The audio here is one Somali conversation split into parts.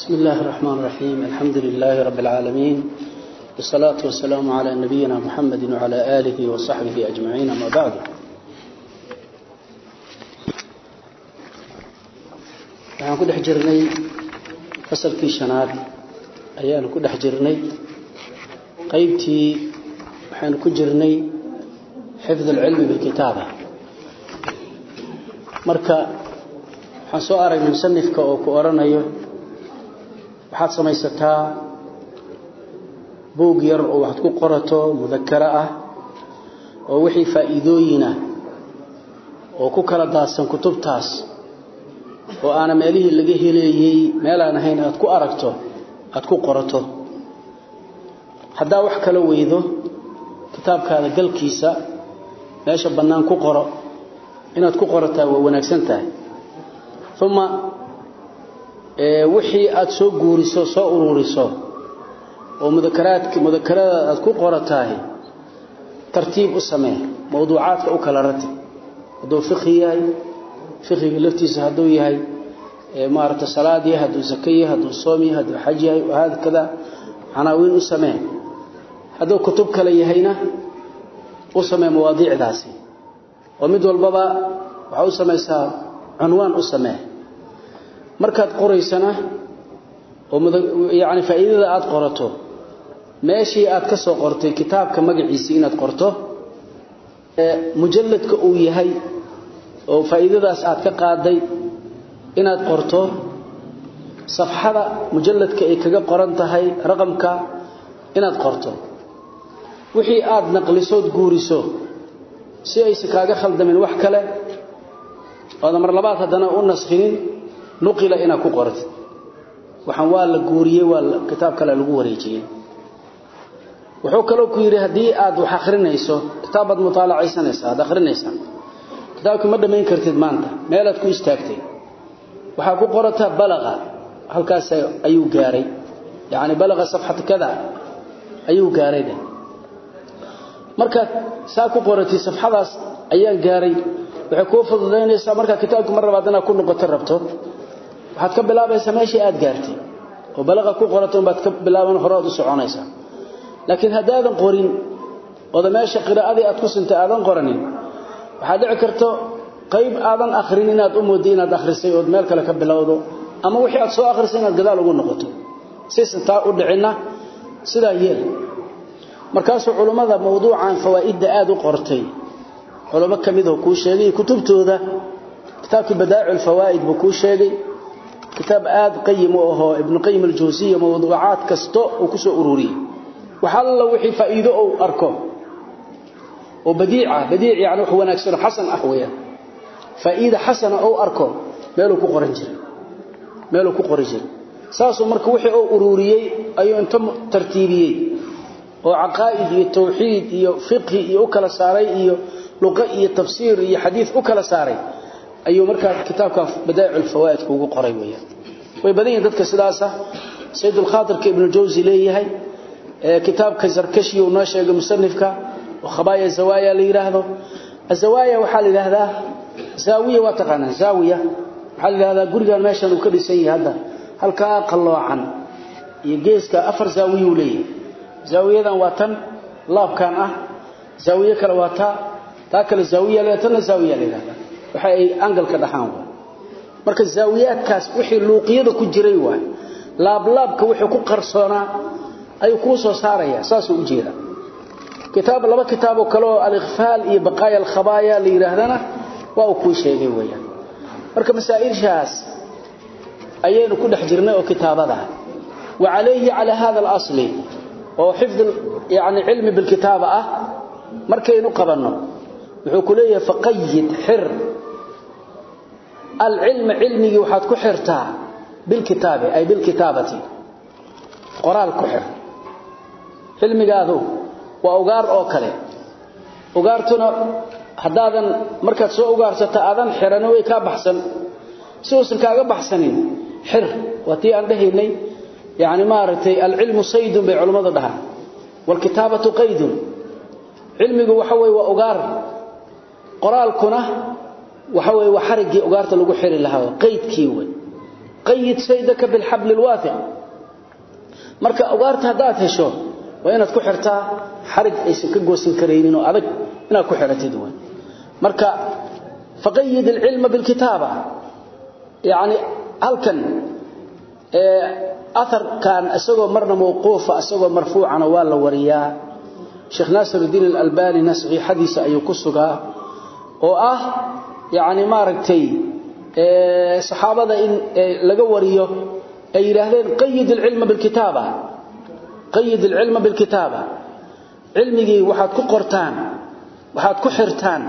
بسم الله الرحمن الرحيم الحمد لله رب العالمين والصلاة والسلام على نبينا محمد وعلى آله وصحبه أجمعين ما بعد waxaan ku dhex jirnay fasalkii shanaad ayaanu ku dhex jirnay qaybtii waxaanu ku jirnay xifd alcilmi bilkitaaba marka waxaan soo aragnay musanifka oo ku odhanayo waxaad samaysataa buug yar oo waxaad ku qorato mudakaro ah oo wixii faa'iidooyinah oo ku kala daadsan kutubtaas oo aana meelihii laga heleeyey meelaan ahayn aad ku aragto aad ku qorato. Haddaa wax kala weydo kitaabkaada galkiisa meesha bannaan ku qoro. Inaad ku qorataa waa wanaagsan tahay. Uma wixii aad soo guuriso soo ururiso oo mudakaraadka mudakarada aad ku qoratahay tartiib u samee mawduucaadka u kala ratib hadduu fiqhi yahay fiqhiga laftiisa hadduu yahay maaragta salaad yahay hadduu zaka yahay hadduu soom yahay hadduu xaj yahay haada kada canaawiin u samee. Hadduu kutub kale yahayna u samee mawaadiicdaasi. Oo mid walbaba waxaa u samaysaa cunwaan u samee markaad qoraysana oo yani faa'iidada aad qorato meeshii aad ka soo qortay kitaabka magaciisii inaad qorto mujalladka uu yahay oo faa'iidadaas aad ka qaaday inaad qorto safxada mujalladka ay kaga qoran tahay raqamka inaad qorto. Wixii aad naqlisood guuriso si aysan kaaga khaldamin wax kale ooda mar labaad haddana u naskhinin nuqila inaad ku qoratid waxaan waa la guuriyey waa kitaab kale lagu wareejiyey. Wuxuu kaloo ku yidhi haddii aad wax akhrinayso kitaabaad mutaalacaysanaysaa aad akhrinaysaa kitaabkii ma dhammayn kartid maanta meelaad ku istaagtay. Waxaa ku qorataa balaqa halkaas ayuu gaaray. Yacni balaqa safxata kada ayuu gaaray dheh markaad saa ku qoratay safxadaas ayaan gaaray. Waxay kuu fududaynaysaa markaa kitaabka mar labaad inaad ku noqoto rabto waxaad ka bilaabaysaa meeshii aad gaartay. Oo balaqa ku qorato unbaad ka bilaaban horead u soconaysaa. Laakiin haddaadan qorin ooda meesha qiraa'adii aad ku sintay aadan qoranin waxaa dhici karto qayb aadan akhrin inaad u moodday inaad akhrisay ood meel kale ka bilowdo ama wixii aad soo akhrisay inaad gadaal ugu noqoto. Sisan u dhicinna sidaa yeel. Markaasuu culummada mawduucan fawaa'idda aada u qortay. Culamo ka midoo kuu sheegay kutubtooda. Kitaabkii badaa'icu lfawaa'id buu kuu sheegay kitaab aada qayim u ahoo ibnu qayim aljawsiya mawduucaad kasto uu ku soo ururiyey. Wax alla wixii faa'iido ou arko. Oo badiica badiic yani wax wanaagsan xasan ah weeyaan. Faa'iida xasana ou arko meeluu ku qoran jiray. Meeluu ku qori jiray. Saasuu marka wixii uu ururiyey ayuu inta tartiibiyey. Oo caqaa'id iyo tawxiid iyo fiqhi iyo kala saaray iyo luqa iyo tafsiir iyo xadiid u kala saaray ayuu markaa kitaabkan badaa'ic alfawaa'id kuugu qoray weeyaan way badan yihiin dadka sidaasa. Saydulkhaatirka ibnu jawsi leeyahay kitaabka zarkashi uu noo sheegay musanifka oo khabaaya zawaaya la yiraahdo. Azawaaya waxaa la yiraahdaa zaawiya waa taqaanaa zaawiya waxaa la yiraahdaa gurigan meeshan uu ka dhisan yahay hadda halkaa qalloocan iyo geeska afar zaawiya uu leeyahay. Zaawiyadan waa tan laabkan ah. Zaawiye kale waa taa. Taa kale zaawiya la tanna zaawiya la yiraahdaa waxa ay angalka dhaxaan waa marka zaawiyaadkaas wixii luuqiyada ku jiray waa laablaabka wixii ku qarsoonaa ayuu kuu soo saaraya saasuu u jeeda kitaab laba kitaaboo kale oo alikhfaal iyo baqaaya alkhabaaya la yidhaahdana waa kuu sheegay weeyaan marka masaa'ilshaas ayaynu ku dhex jirnay oo kitaabada wa calayhi calaa hada alasli oo xifd yani cilmi bilkitaaba ah markaynu qabanno wuxuu ku leeyahay faqayid xir alcilma cilmigii waxaad ku xirtaa bilkitaabi ay bilkitaabati. Qoraal ku xir. Cilmigaadu waa ugaar oo kale. Ugaartuna haddaadan markaad soo ugaarsato aadan xiran way kaa baxsan. Si uusan kaaga baxsanin xir. Waa tii aan dhahaynay yani maaragtay alcilmu saydun bay culummadu dhahaan. Waalkitaabatu qaydun. Cilmigu waxa weye waa ugaar. Qoraalkuna waxa weeye waa xariggii ugaarta lagu xiri lahaa qaydkii wey qayid saydaka bilhabl alwathiq marka ugaarta hadaad hesho waa inaad ku xirtaa xarig aysan ka goosan kareynin oo adag inaad ku xiratid way marka faqayyid alilma bilkitaba yani halkan ee athar kan asagoo marna mawquufa asagoo marfuucana waa la wariyaa. Sheekh nasiruddin al-albani nasxi xadiisa ayuu ku sugaa oo ah yani maaragtay saxaabada in laga wariyo ay yiraahdeen qayyid al-ilma bil-kitaba qayyid al-ilma bil-kitaba ilmigi waxaad ku qortaan waxaad ku xirtaan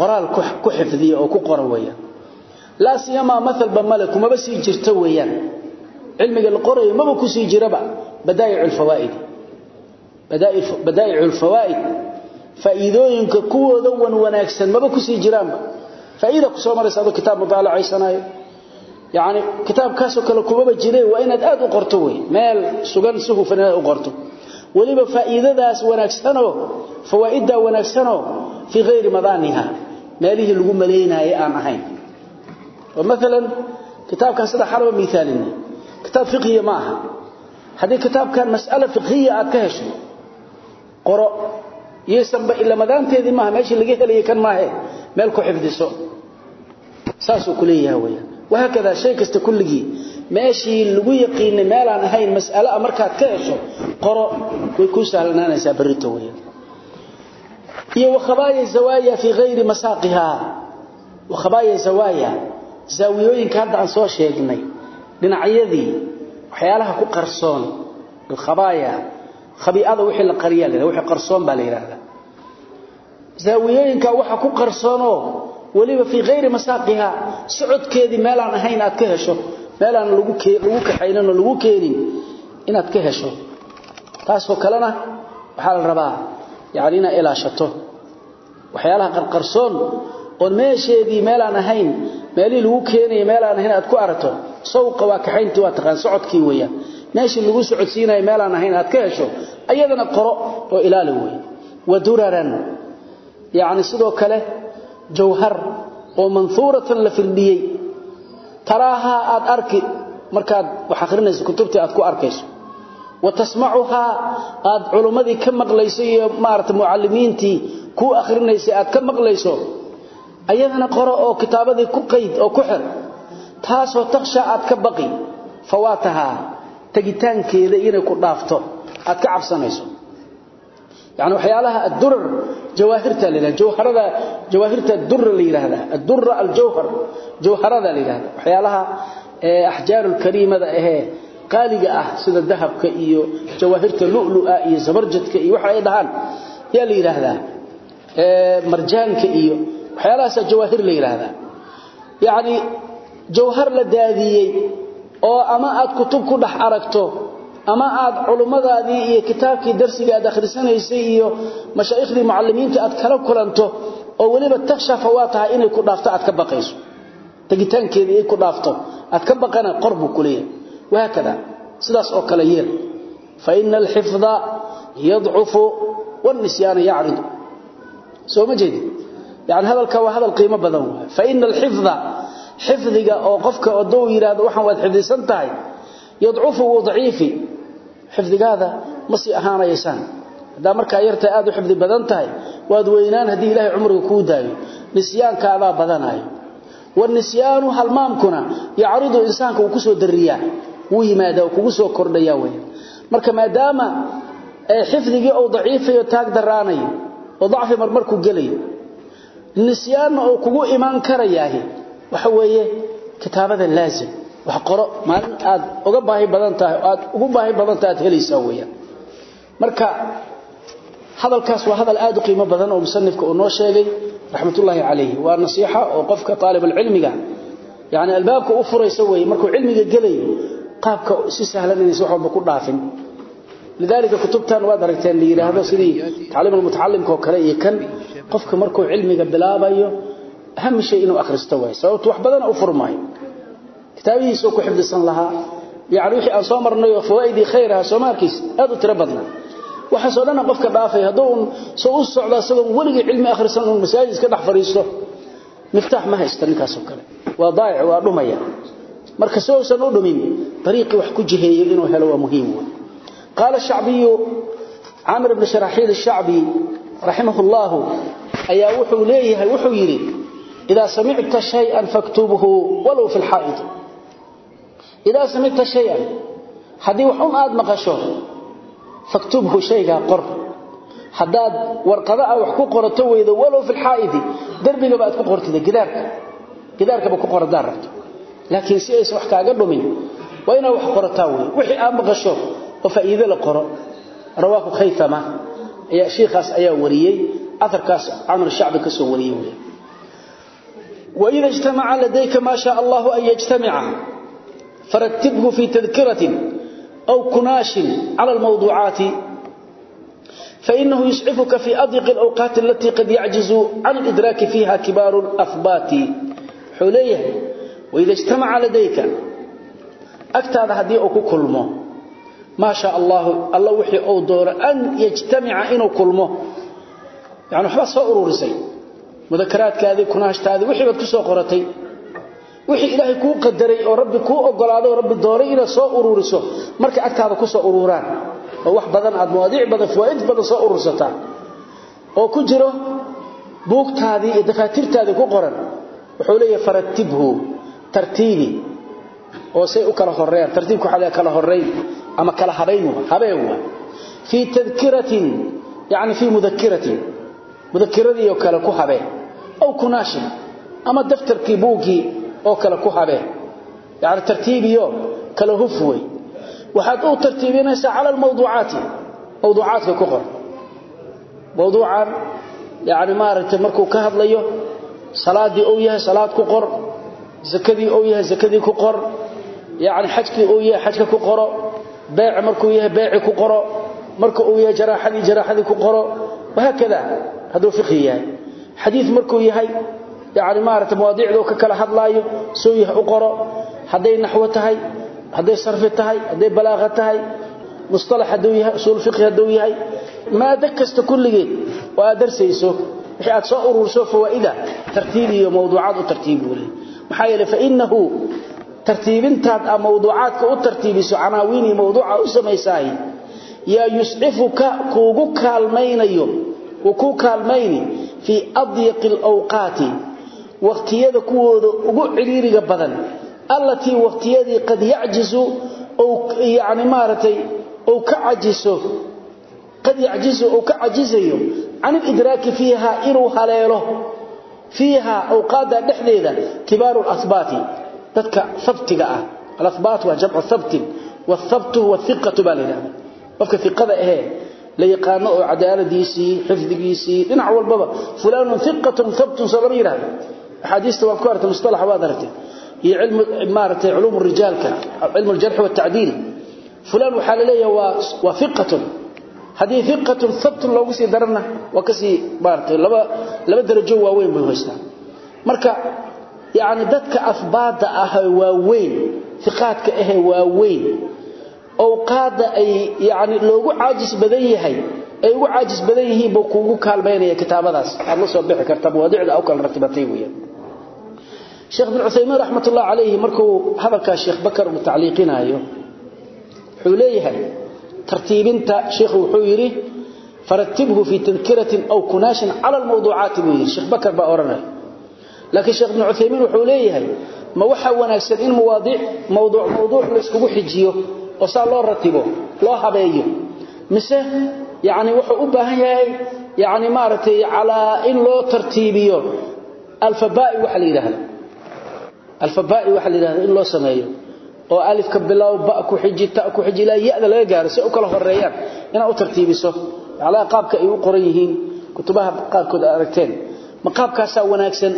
qoraal ku xifdiyo oo ku qoran weeyaan la siyama mathalba malaku ma basi jirta weeyaan. Ilmiga la qorayo ma ku sii jiraba. Badaa'ic al-fawaa'id badaa'ic badaa'ic al-fawaa'id faa'iidooyinka kuwooda wan wanaagsan maba ku sii jiraanba. Faa'iida ku soo maraysa adoo kitaab mutaalacaysanaayo yaani kitaabkaasoo kale kumaba jire waa inaad aad u qorto wey. Meel sugan si inaad u qorto. Waliba faa'iidadaas wanaagsanoo fawaaiddaa wanaagsanoo fii hayri madaaniha meelihii lagu maleynaayay aan ahayn. Maalan kitaabkan sida xalaba miaalina kitaab fiqhiya ma haddii kitaabkan mas'alo fiqhiya aad ka hesho qoro إلا مدان تيدي معها ماشي اللي جيه اللي كان معها مالكو حفظ سوء ساسو كلية ويا وهكذا شيء كست كلغي ماشي لو يقين ميل aan ahayn mas'ala markaad ka hesho qoro way ku sahlananaysaa barito weey iyo khabaaya zawaaya fi ghayri masaqiha wa khabaaya zawaaya zawiyooyinka hadda aan soo sheegnay dhinacyadii waxyaalaha ku qarsoon khabaaya khabi'ada wixii la qariyaa leeyahay wixii qarsoon zawiyooyinka waxa ku qarsoonoo waliba fi ghayri masaqiha socodkeedii meel aan ahayn aad ka hesho meel aan lagu lagu kaxaynan lagu keenin inaad ka hesho. Taasoo kalena waxa la rabaa yaani ina ilaashato. Waxyaalaha qarqarsoon oo meesheedii meel aan ahayn meelii lagu keenay meel aan ahayn aad ku arato sawqa waa kaxayntii waa taqaan socodkii weeyaan meeshii lagu socodsiinay meel aan ahayn aad ka hesho ayadana qoro oo ilaali weey waduraran yaani sidoo kale jawhar oo manthuratan la filbiyay taraha aad arki markaad wax akhrinayso kutubtii aad ku arkayso. Watasmacuha aad culumadii ka maqlayso iyo maarta muallimiintii ku akhrinayso aad ka maqlayso. Ayadana qoro oo kitaabadii ku qayd oo ku xir taasoo taqsha aad ka baqi. Fawaataha tagitaankeeda inay ku dhaafto aad ka cabsanayso يعني وحيالها الدرر جواهرته لله جوهرها جواهرته الدر اللي يراهدا الدر الجوهر جوهرها اللي يراهدا وحيالها احجار الكريمه ده اهي قاليقه اه sida dahabka iyo jawaahirta lu'lu'a iyo zabarjadka iyo waxa ay dhahan yaa la yiraahdaa ee marjaanka iyo waxyaalahaas jawaahir la yiraahdaa yaani jawhar la daadiyay oo ama aad kutub ku dhax aragto ama aad culumadaadii iyo kitaabkii darsiga aad akhrisanaysay iyo mashaayikhdi muallimiinta aad kala kulanto oo waliba takshafa waa tahay inay ku dhaafto aad ka baqayso. Tagitaankeeda ay ku dhaafto. Aad ka baqana qorbu kuliya waakada sidaas oo kale yeel fa innal hifdha yad'ufu wan nisyan ya'rid soo ma jeedi? Yani hadalka waa hadal qiimo badan. Fa innal hifdha hifdhiga oo qofka oo doo yiraahdo waxaan waad xifdisan tahay. Yad'ufu wa dha'ifi xifdigaada ma si ahaanaysan hada marka yarta aad u xifdi badan tahay waad weynaan haddii ilaahay umriga ku daayo. Nisyaankaada badanayo. Wan nisyaanu halmaamkuna yaaridu insaanka uu ku soo dariyaa. Wuu yimaada kugu soo kordhaya way marka maadaama ay xifdigi oo dha'iifayo taag daraanayo oo dhacfi marmar ku galayo nisyaan oo kugu iman karayaahi. Waxa weeye kitaabada laazim wax qoro maalin aad uga baahi badan tahay aad ugu baahi badan tahay helaysaa weeyaan. Marka hadalkaas waa hadal aad u qiimo badan oo musannifka uu noo sheegay raxmatullaahi calayhi. Waa nasiixa oo qofka talib cilmiga yaani albaabka u furayso weey markuu cilmiga galay qaabka si sahlan inay wax walba ku dhaafin. Lidalika kutubtan waa daragteen li yiraahdo sidii tacliim mutaallimka oo kale iyo kan qofka markuu cilmiga bilaabayo aham shay inuu akhristo way sababtu wax badan u furmaayo kitaabihiisa ku xifdisan lahaa. Yaani wixii aan soo marnay oo fawaaidi khayraha Soomaarkiis aad u tira badna waxa soo dhan qofka dhaafay haduu soo u socdo asagoo waliga cilmi akhrisan oo masaajid iska dhax fariisto miftaax ma haysta ninkaas oo kale. Waa daayic waa dhumaya. Marka soosan u dhumin dariiqi wax ku jiheeyo inuu helo waa muhiim qala shacbiyu amr ibn sharaxil ash-sha'bi rahimahullah ayaa wuxuu leeyahay wuxuu yiri ida sami'ta shay'an faktubuhu walau fi al-ha'id idaa samita shayan haddii waxun aad maqasho faktubhu shaygaa qor. Haddaad warqada ah wax ku qorato weydo walow fi lxaa'idi darbigaba aad ku qortida gidaarka. Gidaarkaba ku qor haddaad rabto. Laakiin si aysan wax kaaga dhumin waa inaad wax qorataa wey. Wixii aad maqasho oo faa'iide la qoro. Rawaahu khaytama ayaa shiikhaas ayaa wariyey. Aarkaas camr shacbi ka soo wariyey wain ijtamaca ladayka maa shaa allahu an yajtamica. فرتبه في تذكرة أو كناش على الموضوعات فإنه يسعفك في أضيق الأوقات التي قد يعجز عن الإدراك فيها كبار الأثبات حليه وإذا اجتمع لديك أكتاد هدي أو كلمه ما شاء الله الله وحي أو دور أن يجتمع إنه كلمه يعني حبا سوء أرورسي مذكرات كذي كناشت هذه وحي wixii ilaahay kuu qadaray oo rabbi kuu ogolaado oo rabbi doonay inaad soo ururiso marka agtaada ku soo ururaan oo wax badan aad mawaadiic badan fawaaid badan soo urursataan oo ku jiro buugtaadii iyo dafaatirtaadii ku qoran. Wuxuu leeyahay faratibhu tartiibi. Oo say u kala horeeyaan tartiibku waxa kala horeyn ama kala habeyn habeen waa. Fi tadkiratin yani fi mudakiratin mudakiradiyo kale ku habeen. Aw kunaashin ama daftarkii buugii oo kala ku habeen yani tartiibiyo kala hufway waxaad u tartiibinaysaa cala almawduucaati. Mawduucaadka ku qor. Mawduucan yani maaragtay markuu ka hadlayo salaadii uu yahay salaad ku qor. Zakadii uu yahay zakadii ku qor. Yani xajkii uu yahay xajka ku qoro. Beec markuu yahay beeci ku qoro. Marka uu yahay jaraaxadii jaraaxadii ku qoro. Wahakada haduu fiqhi yahay. Xadiis markuu yahay yani maarata mawaadiicdu ka kala hadlaayo sooyih u qoro hadday naxwo tahay hadday sarfi tahay hadday balaaqa tahay musalax haduu yahay usuul fiqhi haduu yahay maado kasta kulligeed oo aad darsayso. Wixii aad soo ururso fawaa'ida tartiib iyo mawduucaad u tartiib buu leeyahy maxaa yeeley fainahu tartiibintaad aa mawduucaadka u tartiibiso canaawiinii mawduuca u samaysaay yaa yuscifuka kuugu kaalmaynayo wuu kuu kaalmayni fii adyaqi alawqaati waqtiyada kuwooda ugu ciriiriga badan allatii waqtiyadii qad yacjizu yani maaratay ou ka cajiso qad yacjizu ou ka cajisayo can ilidraaki fiiha inuu haleelo fiiha awqaadda dhexdeeda kibaaru lahbaati dadka habtiga ah. Alabaat waa jamcu habtin whabtu huwa hiqatu baa layidhahda qofka iqada ahee la yaqaano oo cadaaladiisii xifdigiisii dhinac walbaba fulaanun iqatun habtun soo lama yidhahdo. صغيرة حديث توقعت مصطلح وادرته هي علم إمارة علوم الرجال علم الجرح والتعديل فلان وحال ليه وثقة هذه ثقة ثبت لو سي درنا وكسي بارتي لبا لبا درجه واوين بو هيستا marka yaani dadka afbaada ah waaweyn thiqaadka ah waaweyn oo qaada ay yaani loogu caajis badan yahay ay ugu caajis badan yihiin buu kuugu kaalmaynaya kitaabadaas. Aad la soo bixi karta mawaadicda aw kala ratbatay weeyaan. Sheekh bin usaymin raxmatullahi calayhi markuu hadalka sheekh bakar uu tacliiqinayo wuxuu leeyahay tartiibinta sheekhu wuxuu yiri faratibhu fi tadhkiratin aw kunashin ala almawduucaati buu yiri sheekh bakar baa oranay laakiin sheekh bin usaymin wuxuu leeyahay ma waxa wanaagsan in mawaadiic mawduuc mawduuc la iskugu xijiyo oo saa loo ratibo loo habeeyo mise yani wuxuu u baahan yahay yani maaragtay calaa in loo tartiibiyo alfabai waxa la yidhaahda alfabai waxa la yidhahda in loo sameeyo. Oo alifka bilow ba ku xiji ta ku xiji ilaa ya-da laga gaaro si ay u kala horeeyaan inaad u tartiibiso. Calaa qaabka ay u qoran yihiin kutubaha qaarkood aad aragteen. Ma qaabkaasaa wanaagsan?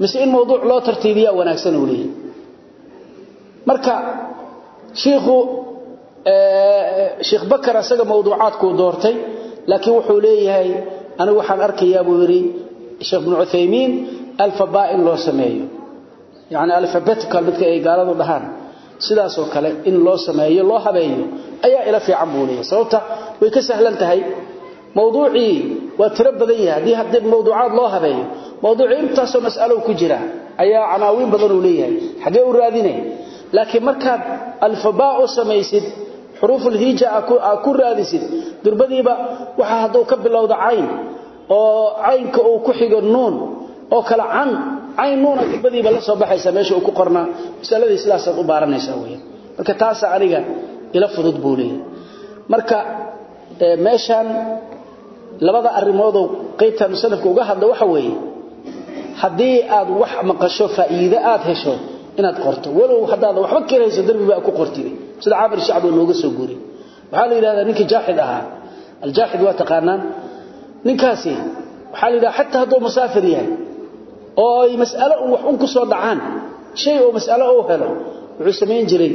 Mise in mawduuc loo tartiibiyaa wanaagsan uu leeyahy marka shiikhu sheekh bakar asaga mawduucaadku doortay laakiin wuxuu leeyahay anigu waxaan arkayaa buu yiri sheekh ibn Uthaymeen alfaba'il loo sameeyo. Yani alphabetical midka ay gaaladu dhahaan. Sidaas oo kale in loo sameeyo loo habeeyo ayaa ila fiican buu sababta way ka sahlan tahay mawduuci waa tiro badan yahay. Hadii haddii mawduucaad loo habeeyo mawduuci intaas oo mas'alo ku jira ayaa canaawiin badan uu leeyahay. Xagee u raadinay? Laakiin markaad alfabaa u samaysid xuruuful hija ku raadisid. Durbadiiba waxa hadduu ka bilowda cayn oo caynka uu ku xigo nuun oo kala can cayn nuuna durbadiiba la soo baxaysa meesha uu ku qornaa masaladii sidaasaad u baaranaysaa weeyaan. Marka taasa aniga ila fudud buu leeyahay. Marka meeshan labada arrimoodoo qaybta musanafka uga hadla waxa weeye haddii aad wax maqasho faa'iido aad hesho inaad qorto. Walow haddaad waxba kirayso darbiba ku qortide sida caamir shacab uu nooga soo guuriyay waxaa la yidhahdaa ninkii jaaxid ahaa. Aljaaxid waa taqaanaan. Ninkaasi waxaa la yidhaha xataa hadduu musaafir yahay oo ay mas'alo un wax un ku soo dhacaan shay oo mas'alo uu helo wuxuu samayn jiray.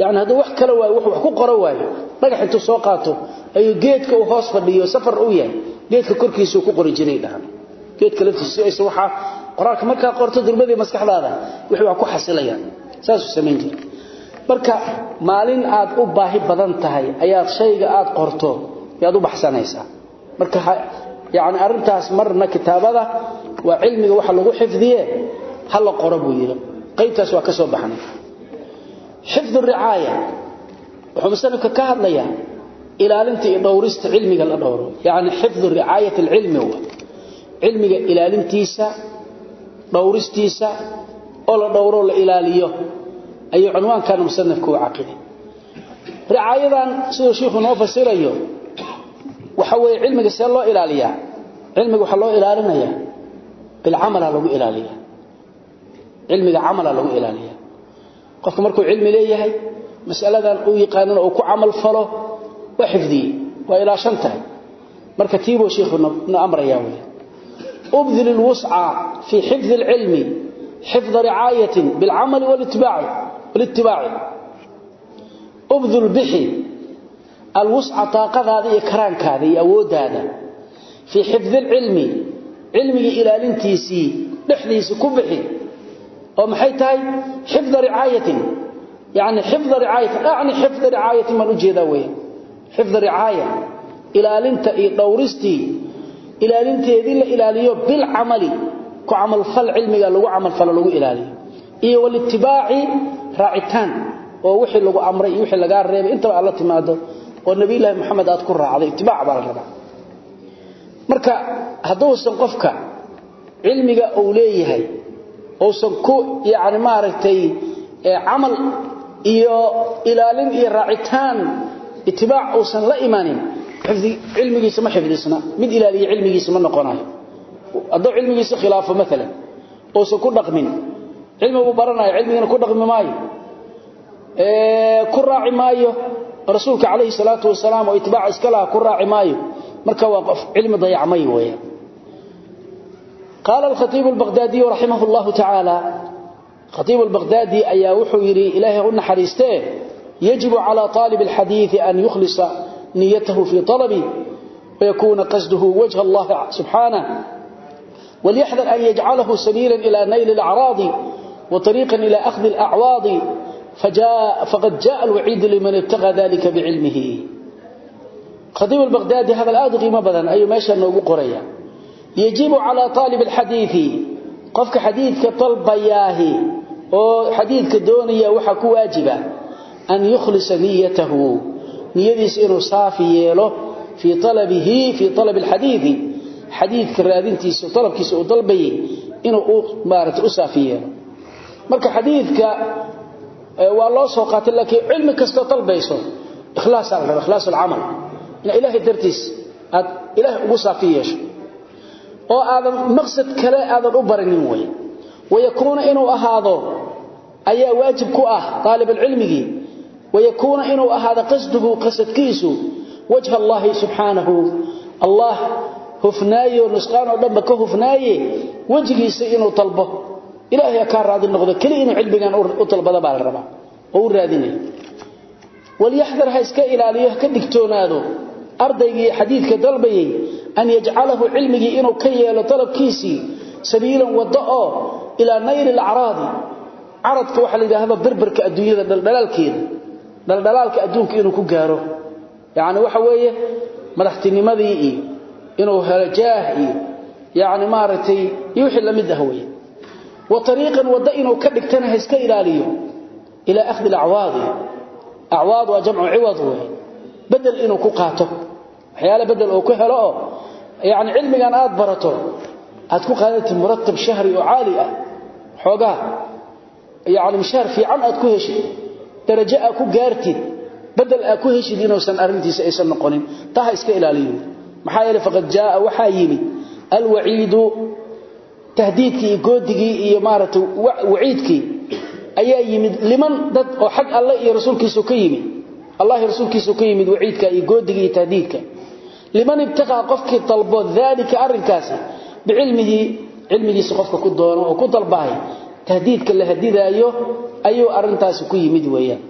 Yani hadduu wax kale waayo wax ku qoro waayo dhagax intuu soo qaato ayuu geedka uu hoos fadhiyo safar u yahay geedka korkiisuu ku qori jiray dhahan geedka laftiisa aysa waxaa qoraalka markaa qorto durbadii maskaxdaada wixii waa ku xasilayaan. Saasuu samayn jiray marka maalin aad u baahi badan tahay ayaad shayga aad qorto yaad u baxsanaysaa. Marka yani arrintaas marna kitaabada waa cilmiga waxa lagu xifdiye ha la qoro buu yidhi. Qaybtaas waa ka baxnay. Xifdu ricaaya wuxuu musanifka ka hadlayaa ilaalinta iyo dhowrista cilmiga la dhowro. Yani xifdu ricaayat alcilmi wa cilmiga ilaalintiisa dhowristiisa oo la dhowro la ilaaliyo ayuu cunwaankan musanifku u caqiday ricaayadan siduu shiikhu noo fasirayo waxa weeye cilmiga see loo ilaaliyaa? Cilmiga waxaa loo ilaalinayaa bilcamala lagu ilaaliya cilmiga camala lagu ilaaliya qofka markuu cilmi leeyahay masaladan uu yaqaanana uu ku camal falo waa xifdiyey waa ilaashan tahay. Marka tiibuu shiikhu na amrayaa wey ubdil ilwusca fii xifdi alcilmi xifda ricaayatin bilcamali walitibaaci ubdul bixi alwusca taaqadaada iyo karaankaada iyo awooddaada fii xifdi alcilmi cilmiga ilaalintiisii dhexdiisa ku bixi. Oo maxay tahay? Xifda ricaayatin yani xifda ricaayatin acni xifda ricaayatin baan u jeedaa weya xifda ricaaya ilaalinta iyo dhowristii ilaalinteedii la ilaaliyo bilcamali ku camalfal cilmiga lagu camalfalo lagu ilaaliyo. Iyo walitibaaci raacitaan oo wixii lagu amray iyo wixii lagaa reebay intaba aad la timaado oo nabiyullaahi moxamed aad ku raacday itibaac baa la rabaa marka hadduusan qofka cilmiga uu leeyahay uusan ku yani maaragtay camal iyo ilaalin iyo raacitaan itibaac uusan la imanin cilmigiisa ma xifdisna. Mid ilaaliya cilmigiisa ma noqonayo hadduu cilmigiisa khilaafo maalan uusan ku dhaqmin cilmi buu baranaya cilmigana ku dhaqmi maayo ku raaci maayo rasuulka calayhi salaatu wasalaam oo itbaaca iska ku raaci maayo marka waa qof cilmi dayacmay weeyaan qaala alkhatiibu albaqdaadiyu raximahu allahu tacaala khatiibu albaqdaadi ayaa wuxuu yidhi ilaahay u naxariistee yajibu calaa طaalib alxadiidi an yukhlisa niyatahu fii طalabi wayakuuna qasduhu wajha allahi subxaanah وليحذر أن يجعله سبيلا إلى نيل الأعراض وطريقا إلى أخذ الأعواض فجاء فقد جاء الوعيد لمن ابتغى ذلك بعلمه خطيب البغدادي هذا الآد قيمة بدن أي ماشى أنه قرية يجب على طالب الحديث قفك حديثك طلب ياهي وحديثك دونية وحكو واجبة أن يخلص نيته نيديس إنه صافي يله في طلبه في طلب الحديث xadiidka raadintiisa dalabkiisa uu dalbayay inuu maarata u saafi yeelo marka xadiidka waa loo soo qaatay laakiin cilmi kastoo dalbayso ikhlaasaa la raba ikhlaas alcamal. Inaa ilaahay dartiis aad ilaahay ugu saafi yeesho. Oo aadan maqsad kale aadan u barinin wey wayakuuna inuu ahaado ayaa waajib ku ah aalibulcilmigii wayakuuna inuu ahaado qasduhu qasadkiisu wajha allaahi subxaanahu allah hufnaaye oo nusqaan oo dhanba ka hufnaaye wejigiisa inuu talbo. Ilaahay ka raadi noqdo kali inuu cilmigan u talbada baa la oo u raadinay walyahdar ha iska ilaaliyo ka digtoonaado. Ardaygii xadiidka dalbayay an yajcalahu cilmigii inuu ka yeelo talabkiisii sabiilan waddo oo ilaa nayri alacraadi. Caradka waxaa la yidhaahdaa berberka adduunyada dhaldhalaalkeeda dhaldhalaalka adduunka inuu ku gaaro. Yacni waxa weeye madaxtinimadii inuu helo jaah iyo yaani maartay iyo wixii la mid ah weeye. Wa tariiqan wada inuu ka dhigtana iska ilaaliyo ila akhd al-a'wad a'wad wa jam'u 'iwad wa badal inuu ku qaato. Waxyaala badal oo ku helo oo yaani cilmigan aad barato aad ku qaadato murattab shahri oo caali ah xogaa yaani mishar fiican aad ku heshid darajo aad ku gaartid badal aad ku heshid inuusan arintiisa aysan noqonin taha iska ilaaliyo maxaa yeelay faqad jaa waxa yimid alwa'iidu tahdiidkii goodigi iyo maaratu wa'iidkii ayaa yimid liman dad oo xaq Allah iyo rasuulkiisu ka yimid Allah iyo rasuulkiisu ka yimid wa'iidka iyo goodigi iyo tahdiidka. Liman ibtaqa qofkii talbo dhalika arinkaasi biilmihi ilmigiisa qofka ku doono oo ku dalbahay tahdiidka la hadidaayo ayuu arintaasi ku yimid weeyaan.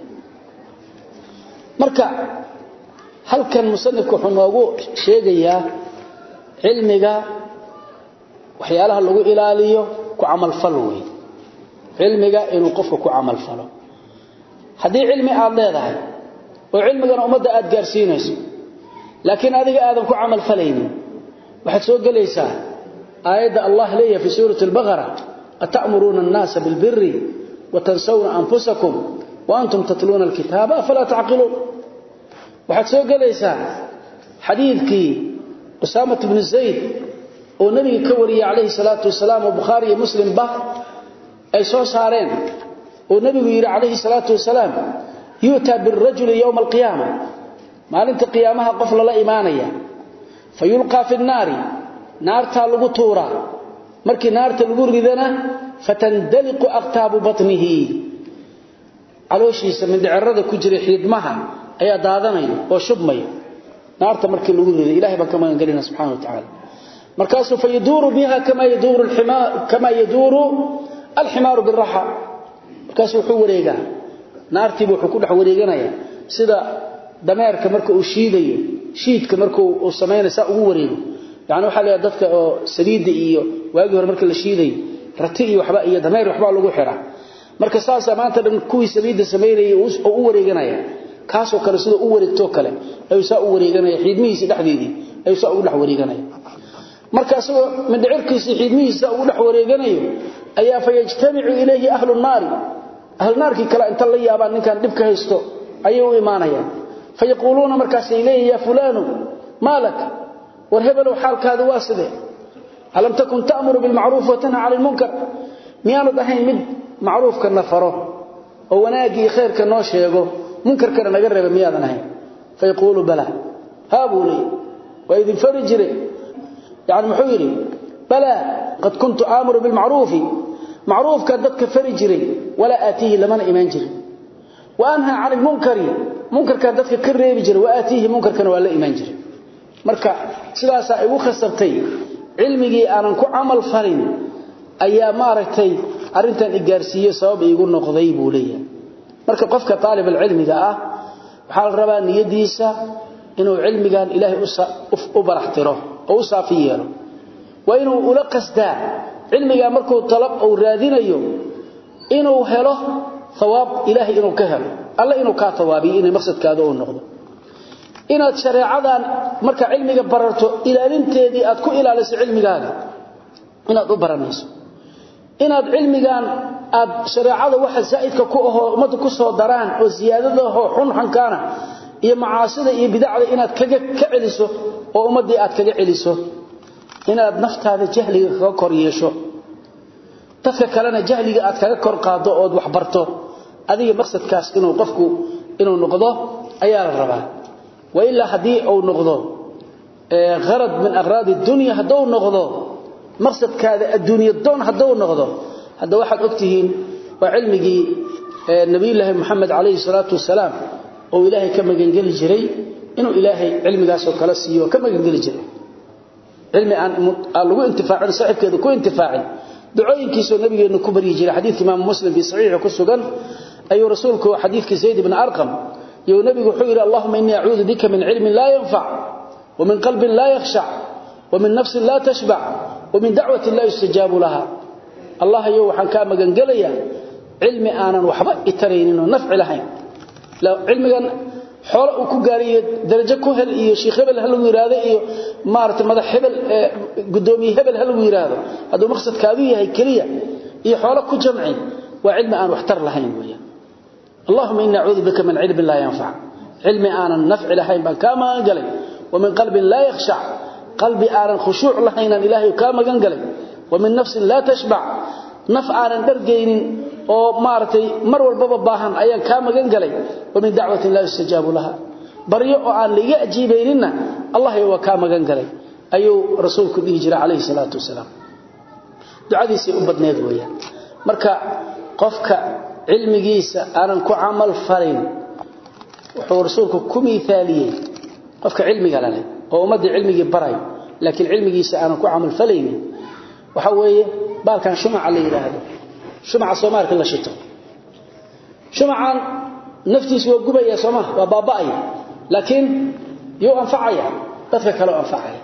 Marka halkan musannifku wuxuu noogu sheegayaa cilmiga waxyaalaha lagu ilaaliyo ku amal falo weey cilmiga inuu qofku ku amal falo. Hadii cilmi aad leedahay oo cilmigana umada aad gaarsiinayso laakiin adiga aadan ku amal falaynin waxaad soo galaysaa aayada Allah leeyahay fi suurati al-baqara atamuruna an-nasa bil birri wa tansawna anfusakum wa antum tatluna al-kitaba fala ta'qilun waxaad soo galaysaa xadiidkii Usama ibn Zayd oo nabiga ka wariyay calayhi salaatu wasalaam oo Bukhari iyo Muslim ba ay soo saareen oo nabigu yiri calayhi salaatu wasalaam yuta bir rajuli yawm al-qiyamah maalinta qiyaamaha qof lala iimaanaya fayulqa fi an-nari naarta lagu tuura. Markii naarta lagu ridana fatandaliqu aqtabu batnihi. Calooshiisa mindhicirada ku jira xiidmaha ayaa daadanaya oo shubmay. Naarta markii lagu rido ilaahay baa kama galina subhanahu wa ta'ala markaasu fayaduru biha kama yaduru al-himar kama yaduru al-himar birraha markaasu wuxuu wareega naartii wuxuu ku dhex wareeganaya sida dameerka marka uu shiidayo shiidka marka uu sameeynaysa ugu wareego. Yaani waxa leeyahay dadka oo saliida iyo waagi hore marka la shiiday rati iyo waxba iyo dameer waxba lagu xira marka saas maanta dhan kuwii saliida sameeyay oo u wareeganaya kaasoo kale sida u wareegto kale ay saa u wareeganaya xiidmihiisa dhaxdeedii ay saa u dhex wareeganaya. Marka asoo mindhicirkiisa xiidmihiisa u dhex wareeganayo ayaa fayajtamicu ilayhi ahlu an-nar ahlu naarki kala inta la yaabaan ninkan ka haysto ayay u iimaanayaan fayaquluna markaas ilayhi ya fulanu malak warhebelo xaalkaadu waa sidee alam takun ta'muru bil ma'ruf wa tanha 'anil munkar? Miyana dahayn mid ma'rufka nafaro oo wanaagi khayrka noo sheego munkarkana naga reeba miyaadan ahayn. Fayaqulu bala. Haabuli wa idin farijri yani muxuu yiri bala qad kuntu amuru bil ma'ruf ma'rufka dadka farijri wala atihi lamana iman jiri wa anha 'anil munkari munkarka dadka ka reebi jiri wa atihi munkarkana wala iman jiri marka sidaas ay u khasabtay cilmigii aanan ku amal falin ayaa maaragtay arintan igaarsiyo sabab iigu noqday buu leeyahay marka qofka talib ilmiga ah waxa la niyadiisa inuu cilmigan ilaahay u baraxtiro oo u saafiyeero waa inuu ula qasdaa cilmiga markuu talab oo raadinayo inuu helo thawaab ilaahay inuu ka helo. Alla inuu ka thawaabiyo inay maqsadkaada uu noqdo. Inaad shareecadan marka cilmiga bararto ilaalinteedii aad ku ilaaliso cilmigaaga inaad u baranayso inaad cilmigan aad shareecada waxa zaaidka ku ahoo ummada ku soo daraan oo siyaadadahoo xunxunkaana iyo macaasida iyo bidacda inaad kaga ka celiso oo ummadii aad kaga celiso. Inaad naftaada jahliga kaga kor yeesho. Dadka kalena jahliga aad kaga kor qaado ood waxbarto adiga maqsadkaas inuu qofku inuu noqdo ayaa la rabaa. Wailaa haddii uu noqdo arad min araad dunya hadduu noqdo maqsadkaada adduunyo doon hadduu noqdo hadda waxaad ogtihiin waa cilmigii nabiyulaahi moxamed calayhi salaatu wasalaam oo ilaahay ka magangeli jiray inuu ilaahay cilmigaasoo kala siiyo ka magangeli jiray. Cilmi aan lagu intifaacin saaxibkeeda ku intifaacin. Ducooyinkiisoo nabigeennu ku baryi jiray xadiidka imaamu muslim fii saxiixi ku sugan ayuu rasuulku xadiidkii zayd ibni arqam yuu nabigu wuxuu yidhi allahuma innii acuudu bika min cilmin laa yanfac wamin qalbin laa yakhshac wamin nafsin laa tashbac ومن دعوة لا يستجاب لها الله يو وحن كان مغنقليا علمي آنا وحبا إترين ونفع لهين لو علمي كان xoolo uu ku gaariyo darajo ku hel iyo sheekh hebel hal uu yiraahdo iyo maarta madax hebel gudoomiye hebel hal uu yiraahdo haduu maqsadkaadu yahay kaliya iyo xoolo ku jamci waa cilmi aan waxtar lahayn weeyaan allahumma inna a'udhu bika min 'ilmin la yanfa' ilmi aanan naf'i lahayn baan ka magan galay wa min qalbin la yakhsha' qalbi aanan khushu' lahayn ilaahay ka magan galay. Wa min nafsin la tashba' naf aanan dargeynin oo maartay mar walbaba baahan ayaan ka magan galay. Wa min da'watin la yustajabu laha. Baryo oo aan liga ajiibaynina allah waa ka magan galay. Ayuu rasuulku dhihi jiray kaleey salaatu wasalaam. Ducadiisa u badneed weeyaan. Marka qofka cilmigiisa aanan ku amal falin wuxuu rasuulku ku miithaaliyay qofka cilmiga leh oo ummadda cilmiga baray laakiin cilmigiisa aanan ku amal falin waxa weeye baalkan shumaca la yiraahdo shumaca Soomaaliya la shito. Shumacan naftiisu waa gubaya Soomaa waa baaba'ay. Laakiin yoo anfacaya dadka kale anfacaya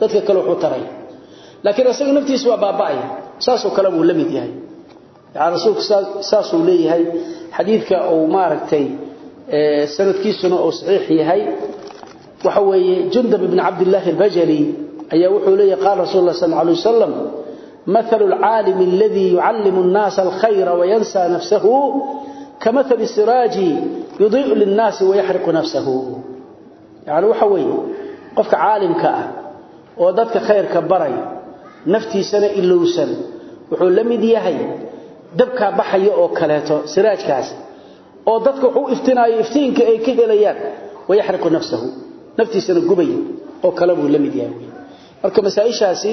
dadka kale wuxuu taray. Laakiin asaga naftiisu waa baaba'ay. Saasoo kale uu la mid yahay. Yaa rasuulku saasuu leeyahay xadiidka uu maaragtay sanadkiisuna uu saxiix yahay waxa weeye jundab ibn abdullah al-bajali ayaa wuxuu leeyahay qaal rasuulullah sallallahu alayhi wasallam مثل العالم الذي يعلم الناس الخير وينسى نفسه كمثل السراج يضيء للناس ويحرق نفسه يعني وحوي قفك عالمك وددك خيرك بري نفتي سنة إلوسن وحو لمد يهي دبك بحي أو كلاته سراج كاس oo dadka wuxuu iftinaayay iftiinka ay ka helayaan way yaxriqu nafsuhu naftiisana gubay oo kala buu lamid yahay marka masaa'ishaasi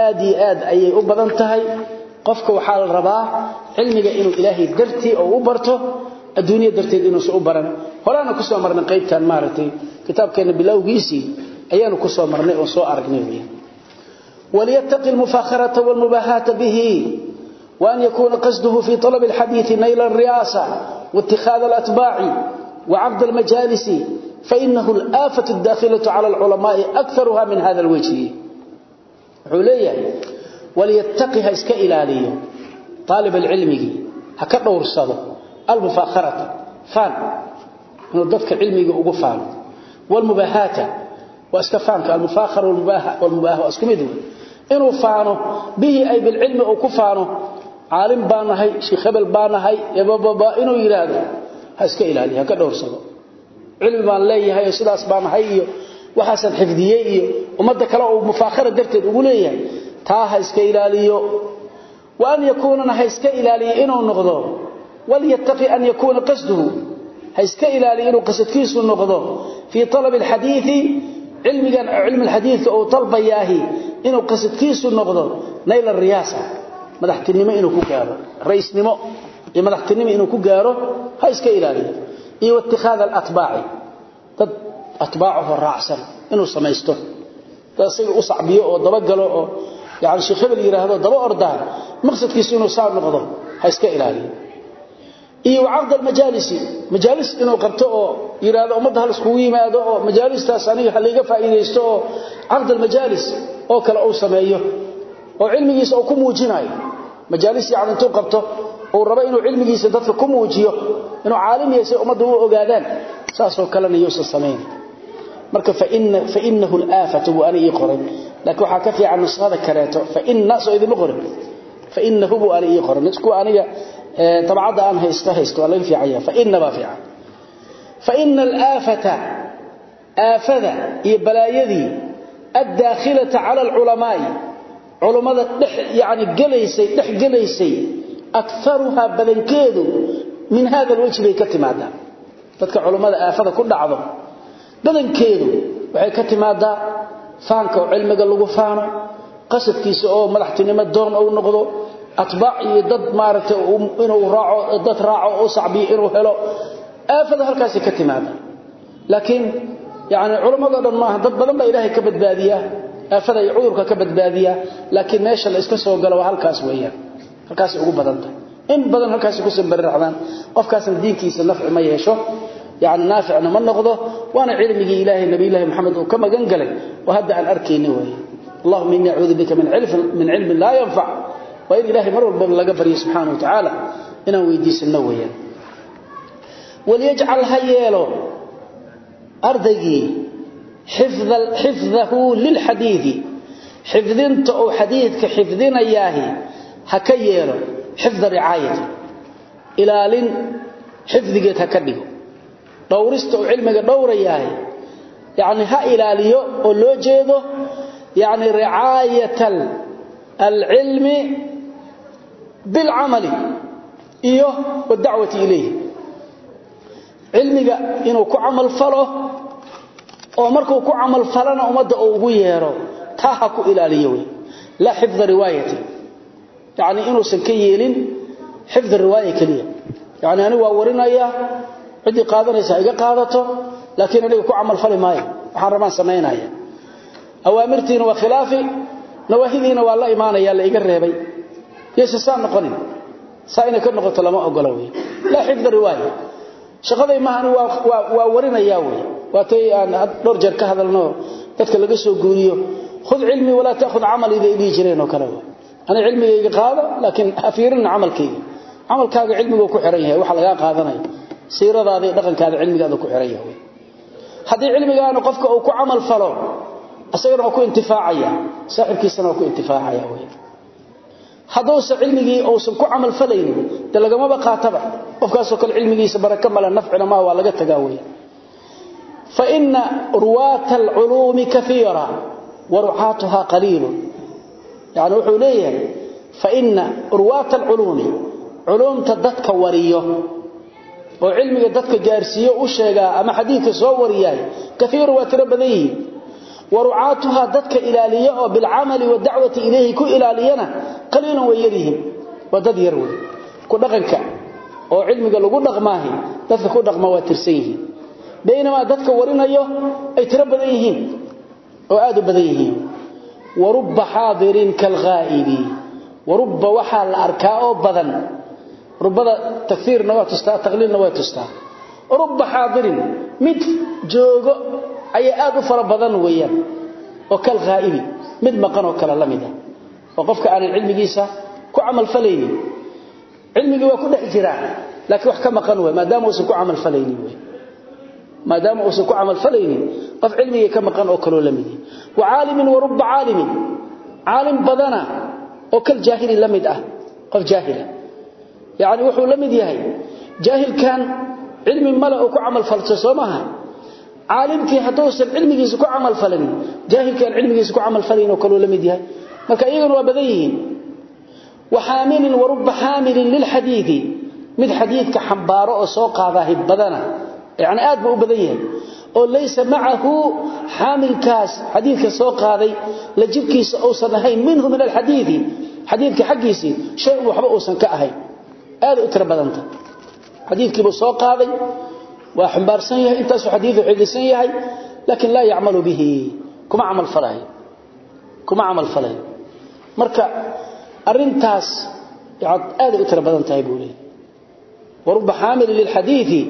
aad iyo aad ayay u badan tahay qofka waxa la rabaa cilmiga inuu ilaahay dartii oo u barto adduunyo darteed inuu soo baran horana ku soo marnay qaybtan maartay kitaabkeena bilowgiisi ayaanu ku soo marnay oo soo aragnay weey وليتقي المفاخرة والمباهاة به وأن يكون قصده في طلب الحديث نيل الرئاسة واتخاذ الأتباع وعقد المجالس فإنه الآفة الداخلة على العلماء أكثرها من هذا الوجه عليا وليتقها اسك إلاليه طالب العلم هكذا ورصده المفاخرة فان من ضدك علمي وقفان والمباهاة واسكفانك المفاخر والمباهة والمباهة واسكمده إنه فانه به أي بالعلم أو كفانه عالم بانهي شيخ خبل بانهي يبابا إنه يراده هاسك إلالي هكذا ورصده cilmi baan leeyahay oo sidaas baan ahay iyo waxaasan xifdiyey iyo ummadda kale uu mufaakhara darteed ugu leeyahay taa ha iska ilaaliyo. Wa an yakuunana ha iska ilaaliyo inuu noqdo. Walyataqi an yakuuna qasduhu ha iska ilaaliyo inuu qasadkiisu noqdo. Fii talabi alxadiidi cilmigan cilmi alxadiidka uu dalbayaahi inuu qasadkiisu noqdo. Nayla riyaasa madaxtinimo inuu ku gaaro. Raisnimo iyo madaxtinimo inuu ku gaaro ha iska ilaaliyo iyo ittikhad al-atba'i dad atba'uhu raacsan inuu sameesto taasiga u sacbiyo oo daba galo oo yaani sheekh hebel daba ordaan maqsadkiisu inuu saar noqdo ha iska iyo waqd al-majalisi majalis inuu qabto oo yiraahdo ummadda hal isku yimaado oo majalistaas aniga haliga faa'iideysto oo aqd al-majalis oo kala uu sameeyo oo cilmigiisa uu ku muujinayo. Majaalis yaani intuu qabto oo rabo inuu cilmigiisa dadka ku muujiyo inuu caalim yahay si ummadu u ogaadaan saas oo kale niyuusan marka fa inna fa innahu al-aafatu wa ani qorin. Laakiin waxa ka fiican nusada kareeto fa inna soo idin qorin. Fa innahu wa ani qorin. Isku aniga tabcada aan haysta haysto alla fiicaya fa inna ba fiican. Fa inna al-aafata aafada iyo balaayadii ad-daakhilata ala al-ulamaa'i culimada dhex yaani galaysay dhex galaysay aktharuha badankeedu min hada alwajh bay ka timaada dadka culimada aafada ku dhacdo badankeedu waxay ka timaada faanka cilmiga lagu faano qasadkiisa oo madaxtinimo doon oo noqdo atbaac iyo dad maaragtay inuu raaco dad raaco oo sacbi inuu helo. Aafada halkaas ka timaada laakiin yaani culimada dhan ma dad badan ba ilaahay ka badbaadiya aafada iyo cudurka ka badbaadiya laakiin meesha la halkaas ugu badan tahay in badan halkaas ku sanbar raxbaan qofkaasna diinkiisa nafci ma yeesho. Yani naaficna ma noqdo. Waana cilmigii ilaahay nabi ilaahi maxamed uu ka magan galay. Oo hadda aan arkayna weeye allahumma inni acuudu bika min cilmin min cilmin laa yanfac waa in ilaahay mar walba laga baryo subxaana wa tacaala inaan weydiisano weeyaan. Waliyajcal ha yeelo. Ardaygii xifdahu lilxadiidi xifdinta uu xadiidka xifdinayaahi ha ka yeelo xifda ricaayata ilaalin xifdigeed ha dhigo. Dhowrista uu cilmiga dhowrayahay yani ha ilaaliyo oo loo jeedo yani ricaayat alcilmi bilcamali iyo wadacwati ilayhi. Cilmiga inuu ku camal falo oo markuu ku camal falana ummadda uu ugu yeero taa ha ku yani inuusan ka yeelin xifd riwaaya keliya. Yani anigu waa warinaya ciddii qaadanaysa iga qaadato laakiin aniga ku camal fali maayo. Waxaan rabaan samaynaya awaamirtiina waa khilaafi nawaahidiina waa la imaanaya la iga reebay. Yeeshe saa noqonin. Saa inay ka noqoto lama ogola wey laa xifda riwaaya shaqaday maahan waa warinaya wey waatay aan dhowr jeer ka hadalno dadka laga soo guuriyo. Khud cilmi walaa takhud camali bay dhihi jireen oo kale ani cilmigayga qaado laakiin ha fiirina camalkayga camalkaaga cilmigu ku xiran yahay waxa laga qaadanayo siiradaada iyo dhaqankaada cilmigaada ku xiran yahay. Haddii cilmigaana qofka uu ku camal falo asagana waa ku intifaacaya saaxibkiisana waa ku intifaacaya wey hadduusan cilmigii uusan ku camal falaynin de lagamaba qaataba. Qofkaasoo kale cilmigiisa baraka male nafcina maa waa laga tagaa wey ruwaata wa rucaatuha qaliilun yani wuxuu leeyahay faina ruwaata alculuumi culuumta dadka wariyo oo cilmiga dadka gaarsiiyo u sheegaa ama xadiidka soo wariyaay kaiiru waa tiro badan yihiin. Wa rucaatuhaa dadka ilaaliya oo bilcamali wadacwati ilayhi ku ilaaliyana qaliilan way yaryihiin waa dad yar wey ku dhaqanka oo cilmiga lagu dhaqmaahi dadka ku dhaqma waa tirsan baynamaa dadka warinayo ay tiro badan yihiin oo aad u badan yihiin wa rubba xaadirin kalghaa'ibi wa rubba waxaa la arkaa oo badan. Rubada takfiirna waa tustaa taqliilna waa tustaa. Rubba xaadirin mid joogo ayaa aad u fara badan weeyaan oo kal ghaa'ibi mid maqan oo kala la mid ah. Oo qofka aanan cilmigiisa ku camal falaynin. Cilmigii waa ku maadaama uusan ku camal falaynin qof cilmigii ka maqan oo kaloo la mid wa caalimin wa rubba caalimin. Caalim badana oo kal jaahili la mid ah qof jaahila. Yani wuxuu la mid yahay jaahilkan cilmi male oo ku camal falso soo maaha caalimkii hadduusan cilmigiisa ku camal falin jaahilkaan cilmigiisa ku camal falayn oo kaloo la mid yahay. Marka iyaguna waa badan yihiin. Wa xaamilin wa rubba xaamilin lilxadiidi mid xadiidka xambaaro yani aad buu u badan yahay. Oo laysa macahu xaamilkaas xadiidka soo qaaday la jirkiisa uusan ahayn minhu min alxadiidi xadiidka xaggiisii shay waxba uusan ka ahayn. Aad u tiro badanta. Xadiidkiibuu soo qaaday waa xambaarsan yahay intaasuu xadiidu xidhisan yahay laakiin laa yacmalu bihi. Kuma camal falayo kuma camal falayo marka arintaas aad u tiro badan tahay buu leeyahy waruba xaamilin lilxadiidi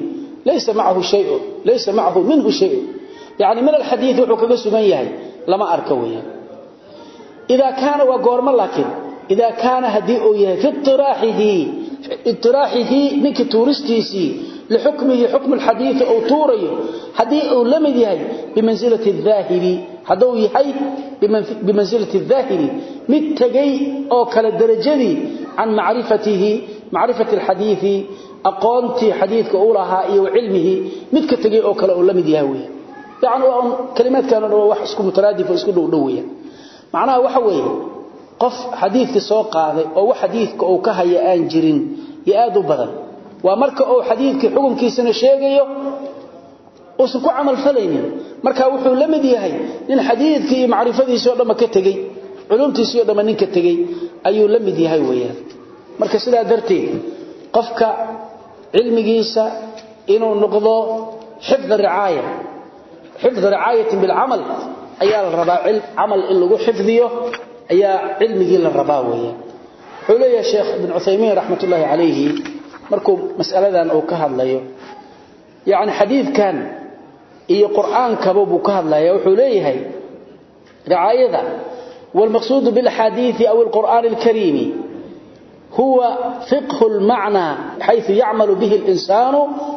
laysa shayun laysa macahu minhu shayun yani min alxadiidi wuxuu kaga sugan yahay lama arka weeyaan idaa kaana waa goormo laakiin idaa kaana haddii uu yahay fi itiraaxihi ninkii tuuristiisii lixukmihi xukmu lxadiidi uu tuurayo haddii uu la mid yahay bimansilati daahiri hadduu yahay bimansilati daahiri mid tegay oo kale darajadii can macrifati alxadiidi aqoontii xadiidka uu lahaa iyo cilmihi mid ka tegay oo kale uu la mid yahay weeyaan yacni waa kalimaadkan oo wax isku mutaraadif oo isku dhowdhow weeyaan waxa weeye qof xadiidka soo qaaday oo wax xadiidka uu ka haya aan jirin iyo aad u badan waa marka uu xadiidkii xukunkiisana sheegayo uusan ku camal falaynin. Marka wuxuu la yahay nin xadiidkii iyo macrifadiisii oo ka tegey culumtiisii oo ninka tegey ayuu la yahay weeyaan marka sidaa darteed qofka cilmigiisa inuu noqdo xifd ricaaya xifd ricaayatin bilcamal ayaa la rabaa camal in lagu xifdiyo ayaa cilmigii la rabaa weeyaan wuxuu leeyahay sheekh ibn cuthaymiin raxmat ullaahi calayhi markuu mas'aladan uu ka hadlayo yacni xadiidkan iyo qur'aankaba buu ka hadlaya wuxuu leeyahay ricaayada والمقصود بالحديث أو القرآن الكريم هو فقه المعنى حيث يعمل به الإنسان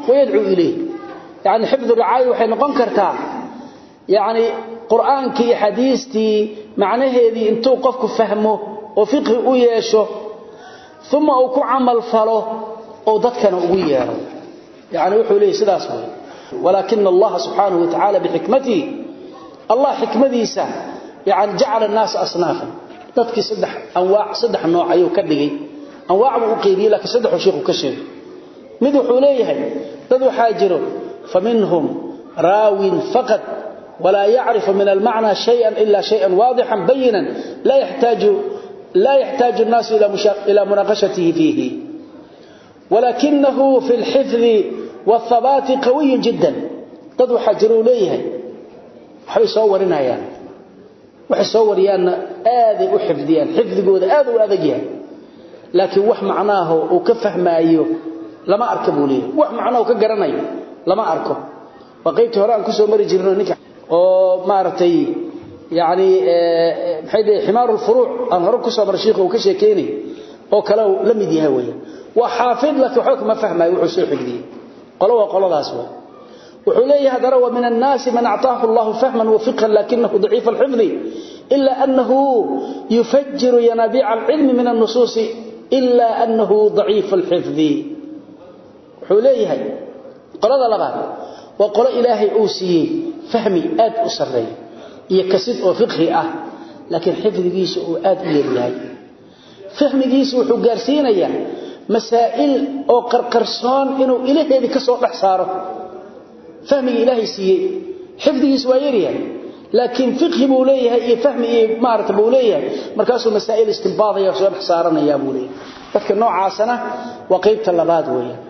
ويدعو إليه يعني حفظ الرعاية وحين نقن كرتا يعني قرآنك حديثتي معنى هذه انتو قفك فهمه وفقه أياشه ثم أكو عمل فله أو ضدكنا أغيره يعني وحو ليه سداس وي ولكن الله سبحانه وتعالى بحكمته الله حكمتيسا يعني جعل الناس أصنافا dadkii saddex anwaac saddex nooc ayuu ka dhigay anwaac buu u qeybiyey laakiin saddexuu sheikhu ka sheegay. Mid wuxuu leeyahay dad waxaa jiro fa raawin faqad walaa yacrifu min almacnaa shayan ila shayan waadixan bayinan laa yaxtaaju nnaasu ilaa munaaqashatihi fiihi. Walakinahu fi lxifdi wاhabaati qawiyun jiddan. Dad waxaa jiro uu leeyahay waxbay soo warinayaan. Waxay soo wariyaanna aaday u xifdiyaan xifdigooda aad u adag yahay laakiin wax macnaaho uu ka fahmaayo lama arko buuliyo wax macnaaho ka garanayo lama arko. Waa hore aan ku soo mari jirno ninka oo maaragtay yani maxay dhahay ximaaru lfuruuc aan hore ku soo maray sheekhu uu ka sheekeynay oo kale la mid yahay weeye waa xaafid laakiin waxba kama wuxuu soo xifdiyey qolo waa qoladaas waa wuxuu leeyahay dara wa min annaasi man actaahu allahu fahman wa fiqhan lakinahu daciif alxifdi ila annahu yufajjiru yanaabiica alcilmi min annusuusi ila annahu daciif alxifdi. Wuxuu leeyahay qolada labaad waa qolo ilaahay uu siiyey fahmi aad u sarreeya iyo kasid oo fiqhi ah laakiin xifdigiisa uu aad u yaryahay fahmigiisa wuxuu gaarsiinayaa masaa'il oo qarqarsoon inuu ilaheedii ka soo saaro. Fahmiga ilaahay siiyey xifdigiisa waa yaryahay laakiin fiqhi buu leeyahay iyo fahmi iyo maarata buu leeyahay. Markaasuu masaa'il istinbaadaya soo dhex saaranayaa buu leeyahay. Dadka noocaasana waa qaybta labaad weeyaan.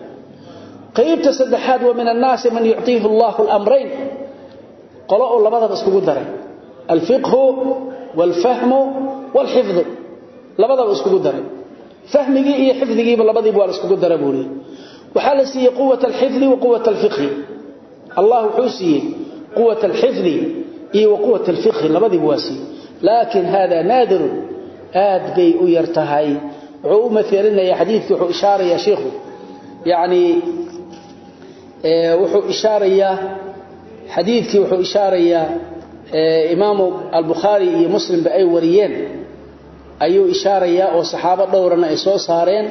Qaybta saddexaad waa min annaasi man yuctiihi allahu alamrayn. Qolo oo labadaba iskugu daray. Alfiqhu waalfahmu waalxifdu labadaba iskugu daray. Fahmigii iyo xifdigiiba labadiiba waa la iskugu dara buu leeyahay. Waxaa la siiyey quwat alxifdi wa quwat alfiqhi. Allah wuxuu siiyey quwat alxifdi iyo quwat alfiqhi labadiiba waa siiyey laakiin haadaa naadirun aad bay u yar tahay. Wuxuu u maalinaya xadiidki wuxuu ishaarayaa shiikhu yacnii wuxuu ishaarayaa xadiidkii wuxuu ishaarayaa imaamu albukhaari iyo muslimba ay wariyeen. Ayuu ishaarayaa oo saxaabo dhowrana ay soo saareen.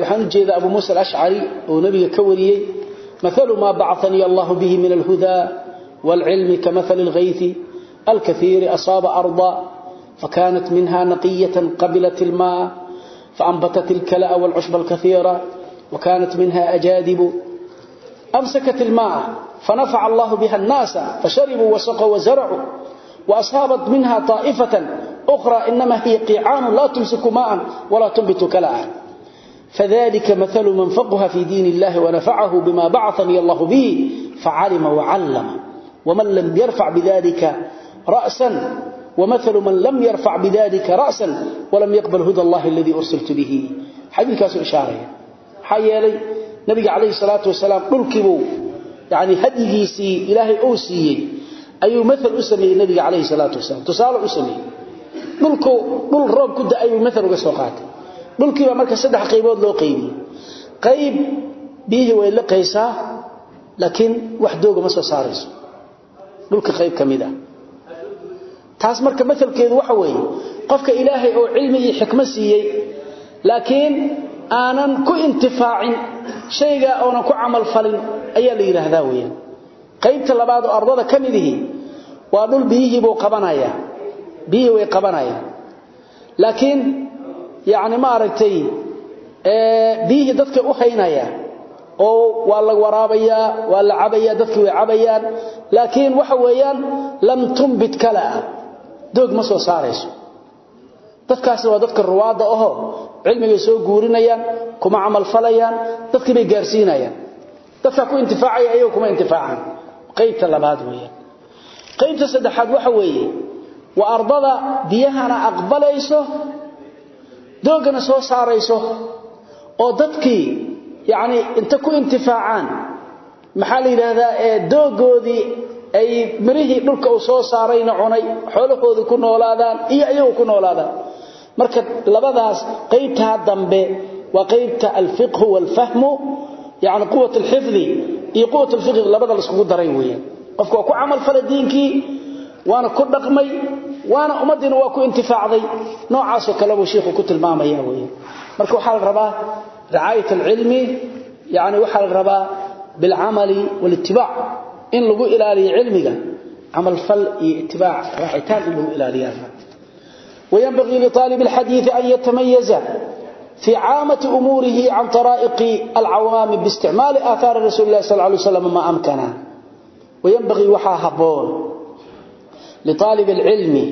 Waxaan u jeedaa abu muusa alashcari oo nebiga ka wariyey maalu maa bacani allahu bihi min alhudaa. والعلم كمثل الغيث الكثير أصاب أرضا فكانت منها نقية قبلت الماء فأنبتت الكلأ والعشب الكثيرة وكانت منها أجادب أمسكت الماء فنفع الله بها الناس فشربوا وسقوا وزرعوا وأصابت منها طائفة أخرى إنما هي قيعان لا تمسك ماء ولا تنبت كلأ فذلك مثل من فقه في دين الله ونفعه بما بعثني الله به فعلم وعلم ومن لم يرفع بذلك رأسا ومثل من لم يرفع بذلك رأسا ولم يقبل هدى الله الذي أرسلت به حديث كاسو إشارة حيالي نبي عليه الصلاة والسلام نركبوا يعني هديسي إلهي أوسي أي مثل أسمي النبي عليه الصلاة والسلام تصال أسمي نلكو نل روب كد أي مثل قسوقاته dhulkii baa marka saddex qaybood loo qaybiyey qayb biyihii way la qaysaa laakiin wax dooga ma soo saarayso dhulka qayb ka mid ah. Taas marka maalkeedu waxa weeye qofka ilaahay oo cilmi iyo xikma siiyey laakiin aanan ku intifaacin shayga oonan ku camal falin ayaa la yidhaahdaa weyaan qaybta labaad oo ardada ka midihi waa dhul biyihii buu qabanayaa. Biyihii way qabanayaan laakiin yani maaragtay biyihii dadka u haynaya oo waa la waraabaya waa la cabaya dadku way cabayaan. Laakiin waxa weeyaan lam tumbit kala. Doog ma soo saarayso. Dadkaas waa dadka ruwaada ah cilmiga soo guurinayaan kuma amal falayaan dadkii bay gaarsiinayaan. Dadka ku intifaacay ayagu kuma intifaacaan. Qaybta labaad weeyaan. Qaybta saddexaad waxa weeye wa ardada biyahana aqbalayso doogana soo saarayso oo dadkii yani inta ku intifaacaan maxaa la yidhaahdaa doogoodii ay mirihii dhulka uu soo saarayna cunay xoolahoodii ku noolaadaan iyo ayagu ku noolaadaan. Marka labadaas qaybtaa dambe waa qaybta alfiqhu waalfahmu yani quwat alxifdi iyo quwat alfiqhi labada la iskugu daray weeyaan qofka waa ku camal fala diinkii waana ku dhaqmay waana ummadina waa ku intifaacday. Noocaas oo kale buu sheekhu ku tilmaamaya weeye. Marka waxa la rabaa ricaayat alcilmi yani waxaa la rabaa bilcamali walitibaac in lagu ilaaliyo cilmiga camalfal iyo itibaac raacitaan in lagu ilaaliya wayanbagii liaalib alxadiidi an yatamayaza fii caamati umuurihi can araa'iqi alcawaami biisticmaali aaaari rasuuli lahi sal lay slam maa amkana wayanbagii waxaa haboon liaalib alcilmi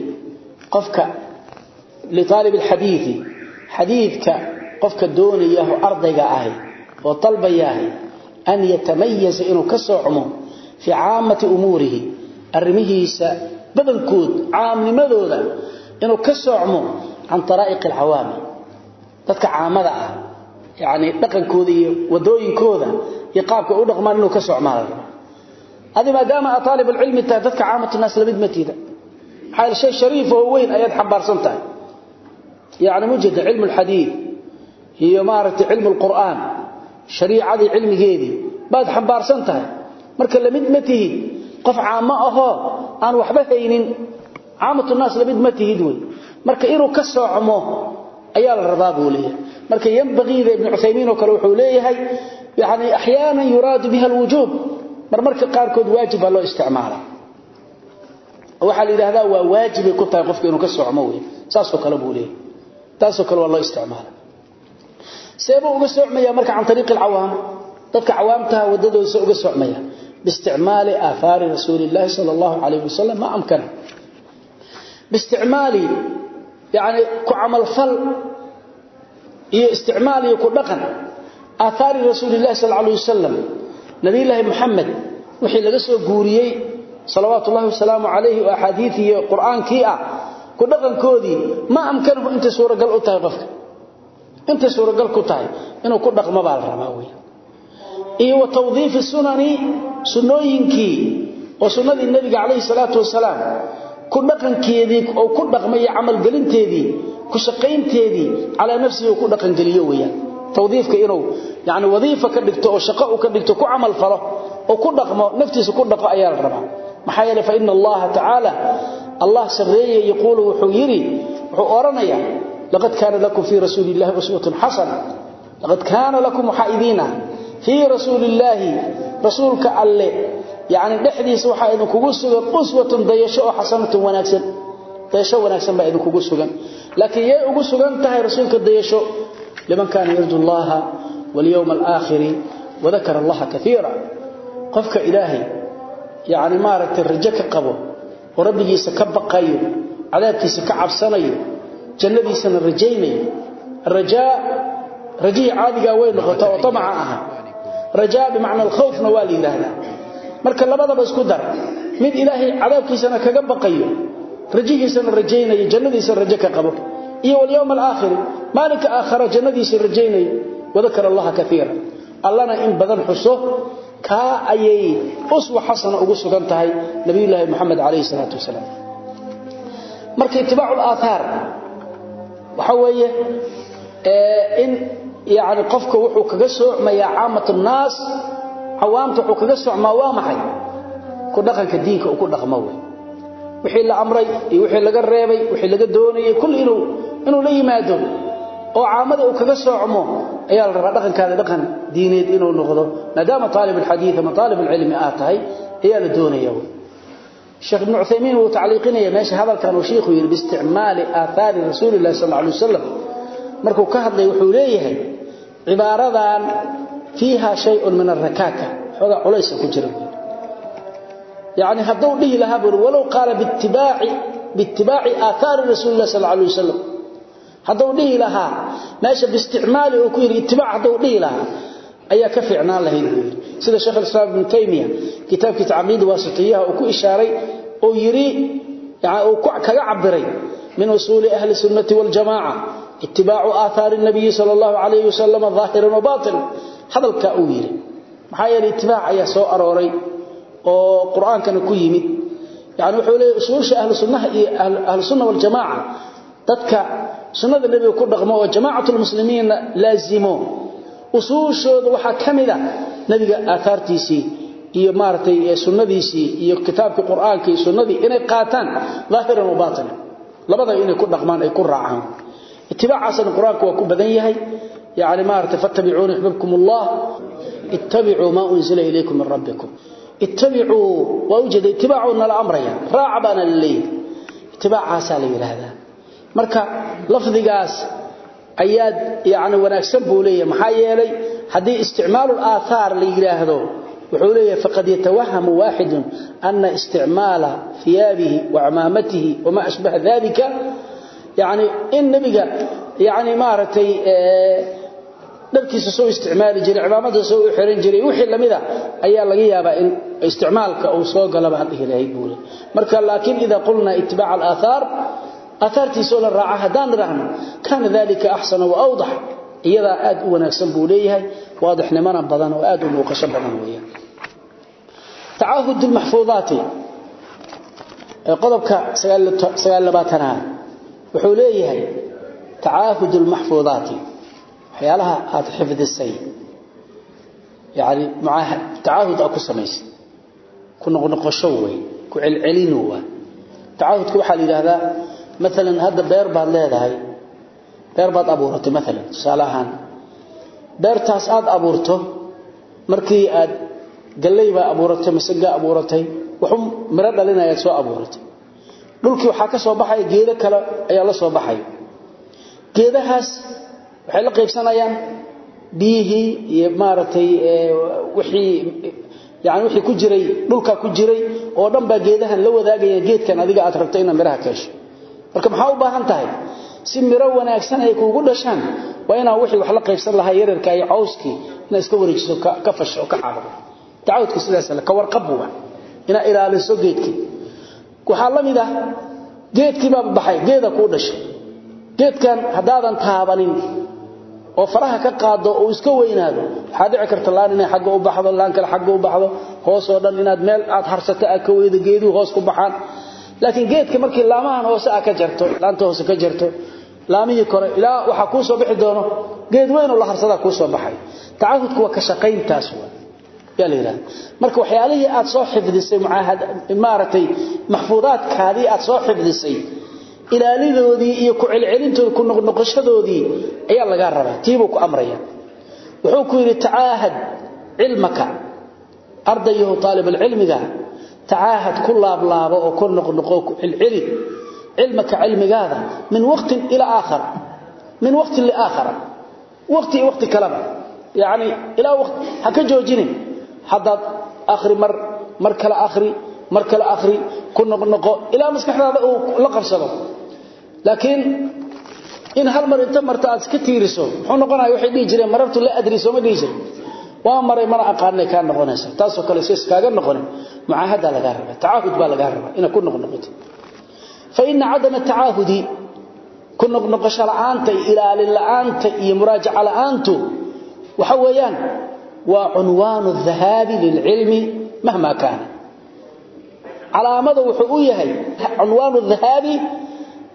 qofka liaalib alxadiidi xadiidka qofka doonayaaho ardayga ahi oo dalbayaahi an yatamayasa inuu ka soo xumo fii caamati umuurihi arrimihiisa badankood caamnimadooda inuu ka soo xumo can araa'iqi alcawaami. Dadka caamada ah yani dhaqankooda iyo wadooyinkooda iyo qaabka u dhaqmaan inuu ka socmaala adi maadaama aad aalib alcilmi tahay dadka caamatnaas la mid matiida maxaa hay shariif oo weyn ayaad xambaarsan tahay. Yani mujada cilmu lxadiid hiyo maarata ilmu alquran shariicadi ilmigeedi baad xabaarsan tahay. Marka la mid matihid qof caama aho aan waxba haynin caamada naas labid matihid way marka inuu ka socmo ayaa la rabaa buu leeyahay. Marka yanbaghiida ibn Uthaymeen oo kale wuxuu leeyahay yaani ahyana yurad biha alwujub mar marka qaar kood waajib loo isticmaala waxa la yiraahdaa waa waajib ku tahay qofka inuu ka socmo weey saas oo kale buu leeyahay. Taas oo kale waa loo isticmaala seeba uga socmaya marka can ariiqi cawaam dadka cawaamtaha wadadoodaisa uga socmaya biisticmaali aahaari rasuulilaahi sal allahu alayh wasalam ma amkana. Biisticmaali yani ku camalfal iyo isticmaal iyo ku dhaqan. Aahaari rasuulilahi sal alay wasalam nabilaahi muxamed wixii laga soo guuriyey salawaatu llahi wasalaamu calayhi oo axaadiiiiyo qur'aankii ah ku dhaqankoodii ma amkanahu intay suuragal u tahay qofka inta suuragal ku tahay inuu ku dhaqmo baa la rabaa iyo wa sunani sunooyinkii oo sunnadii nabiga alayhi salatu wasalaam ku dhaqankeedii oo ku dhaqmay amal galinteedii ku shaqaynteedii ala nafsihi ku dhaqan galiyo weeyaan. Tawdiifka inuu yaani wadiifa ka dhigto oo shaqo uu ka dhigto ku amal falo oo ku dhaqmo naftiisa ku dhaqo ayaa la rabaa maxaa yeelay fa inna allah ta'ala allah sareeye yaqulu wuxuu yiri wuxuu oranaya laqad kana lakum fi rasulillahi uswatun hasana laqad kana lakum haidina fi rasulillahi rasulka alle yaani dhexdiisa waxa idin kugu sugan uswatun dayasho oo hasanatun wanaagsan dayasho wanaagsan baa idin kugu sugan laakiin yay ugu sugan tahay rasuulka dayasho liman kaana yarju allaha wal yawm al akhir wa dhakara allaha kathira qofka ilaahi yaani maaragtay rajo ka qabo oo rabbigiisa ka baqayo cadaabkiisa ka cabsanayo jannadiisana rajaynayo rajaa rajii caadiga way noqotaa oo tamaca aha. Rajaa bimaana alkhawfna waa liidahda marka labadaba isku dar. Mid ilaahi cadaabkiisana kaga baqayo rajihiisana rajaynayo jannadiisa rajo ka qabo. Iyo wal yawm al-aakhir maalinka aakhira jannadiisa rajaynayo wadakara allaha kathira allana in badan xuso ka ayay uswa hasana ugu sugan tahay nabiyullaahi maxamed alayhi salatu wasalaam. Marka itibaacu al-aathar waxa weeye ee in yaani qofka wuxuu kaga soocmaya caamatu naas awaamta wuxuu kaga soocmaa waa maxay? Ku dhaqanka diinka uu ku dhaqmo way. Wixii la amray iyo wixii laga reebay wixii laga doonayay kulli inuu inuu la yimaado oo caamada uu kaga soocmo ayaa la dhaqankaada dhaqan diineed inuu noqdo. Maadaama talib alhadith ama talib alilmi aatahay ayaa la doonaya Sheikh Ibn Uthaymeen uu tacliiqinaya meesha hadalkan uu sheekhu yiri biisticmaali aathari rasuulillah sallallahu alayhi wasallam markuu ka hadlay wuxuu leeyahay cibaaradan fiha shay'un min ar-rakaka xoga culaysa ku jira يعني هدو به لها بر ولو قال باتباع باتباع آثار رسول الله صلى الله عليه وسلم هدو به لها ماشي باستعماله وكير اتباع هدو به لها أي كفعنا الله يقول kitaabkiisa caqiida waasitiyaha uu ku ishaaray oo yiri uu kaga cabiray min usuuli ahli sunnati waljamaaca itibaacu aathaari nabiyi sal allahu calayh wasalam aahiran wa baatin. Hadalkaa uu yidhi maxaa yeelay itibaac ayaa soo arooray oo qur'aankana ku yimid. Yani wuxuu leeyahy usuulsha ahlu sunnaha iyo ahlusunna waljamaaca dadka sunnada nebiga ku dhaqmo oo jamaacat iyo maartay sunnadiisi iyo kitaabka quraanka iyo sunnadii inay qaataan zaahiran wa baatinan labada inay ku dhaqmaan ay ku raacaan. Ittibaacaasna quraanka waa ku badan yahay. Yaani maartay fattabi'uuni yuhibbukumullah ittabicuu maa unzila ilaykum min rabbikum. Ittabicuu waa ujeeda itibaacu nala amraya. Raaca baana la leeyahay. Itibaacaasaa la yidhaahdaa. Marka lafdigaas ayaad yani wanaagsan buu leeyahay. Maxaa yeelay haddii isticmaalu aathaar la yidhaahdo wuxuu leeyahay faqad yatawahamu waaxidun ana isticmaala hiyaabihi wacmaamatihi wamaa ashbaha dalika yani in nebiga yani maaragtay dharkiisa soo isticmaali jiray cimaamada soo u xiran jiray wixii lamida ayaa laga yaabaa in isticmaalka uu soo galaba hadhihi lahayd buu le marka laakiin idaa qulnaa itibaac alaahaar aahaartiisoo la raaca haddaan idhaahno kaana dalika axsana waawdax iyadaa aad u wanaagsan buu leeyahay waadixnimana badan oo aad u muuqasho badan weeyaan tacaahud lmaxfuudaati qodobka sagaal labaatanaad wuxuu leeyahay tacaahud lmaxfuudaati waxyaalaha aad xifdisay. Yani tacaahud aad ku samaysay. Ku noqnoqosho wey ku celcelinu waa. Tacaahudka waxaa la yidhaahdaa maalan hadda beer baad leedahay beer baad abuuratay maalan tusaale ahaan. Beertaas aad abuurto markii aad galley baa abuuratay masagaa abuuratay wuxuu miro dhalinayaad soo abuuratay. Dhulkii waxaa ka soo baxaya geedo kale ayaa la soo baxaya geedahaas waxay la qaybsanayaan biyihii iyo maaragtay wixii yani wixii ku jiray dhulka ku jiray oo dhan baa geedahan la wadaagaya geedkan adiga aad rabto inaad miraha ka marka maxaa u baahan tahay? Si miro wanaagsan ay kuugu dhashaan waa inaa wixii wax la qaybsan lahaa yararka iyo cawskii inaad iska wareejiso ka fasho oo ka xaaqdo tacaawudka sidaas le ka warqab inaad ilaaliso geedkii. Waxaa la mid ah geedkii baa baxay geeda kuu dhashay. Geedkan haddaadan taabanin oo faraha ka qaado oo iska weynaado waxaa dhici karta laan inay xagga u baxdo laan kale xagga u baxdo hoosoo dhan inaad meel aad harsato aad ka weydo geeduhu hoos ku baxaan. Laakiin geedka markii laamahan hoose ka jarto laanta hoose ka jarto laamihii kore ilaa waxaa kuu soo bixi doono geed weyn oo la harsadaa kuu soo baxay. Tacahudku waa ka shaqayntaas waa yaa la yidhahda marka waxyaalihii aad soo xifdisay mucaahad maaragtay maxfuudaadkaadii aad soo xifdisay ilaalidoodii iyo ku celcelintoodii ku noqnoqoshadoodii ayaa lagaa rabaa. Tiibuu ku amraya wuxuu ku yidhi tacaahad cilmaka ardayahu aalibulcilmiga tacaahad ku laablaabo oo ku noqnoqo ku celceli cilmaka cilmigaada min waqtin ilaa aakhar min waqtin liaakhara waqti iyo waqti kaleba yacni ilaa waqti ha ka joojinin haddaad akhri mar mar kale akhri mar kale akhri ku noqnoqo ilaa maskaxdaada uu la qabsado. Laakiin in hal mar inta marta aad iska tiiriso muxuu noqonaya waxay dhihi jireen marartu la adri sooma dhihi jirin. Waa maray mana aqaanay kaa noqonaysa taasoo kale si iskaaga noqonin mucaahada lagaa raba tacaahud baa lagaa raba inaad ku noqnoqoto. Fa ina cadama tacaahudi ku noqnoqosho la'aanta iyo ilaalin la'aanta iyo muraajaca la'aantu waxa weeyaan lilcilmi mahma kaana. Calaamada wuxuu u yahay cunwaanu dhahaabi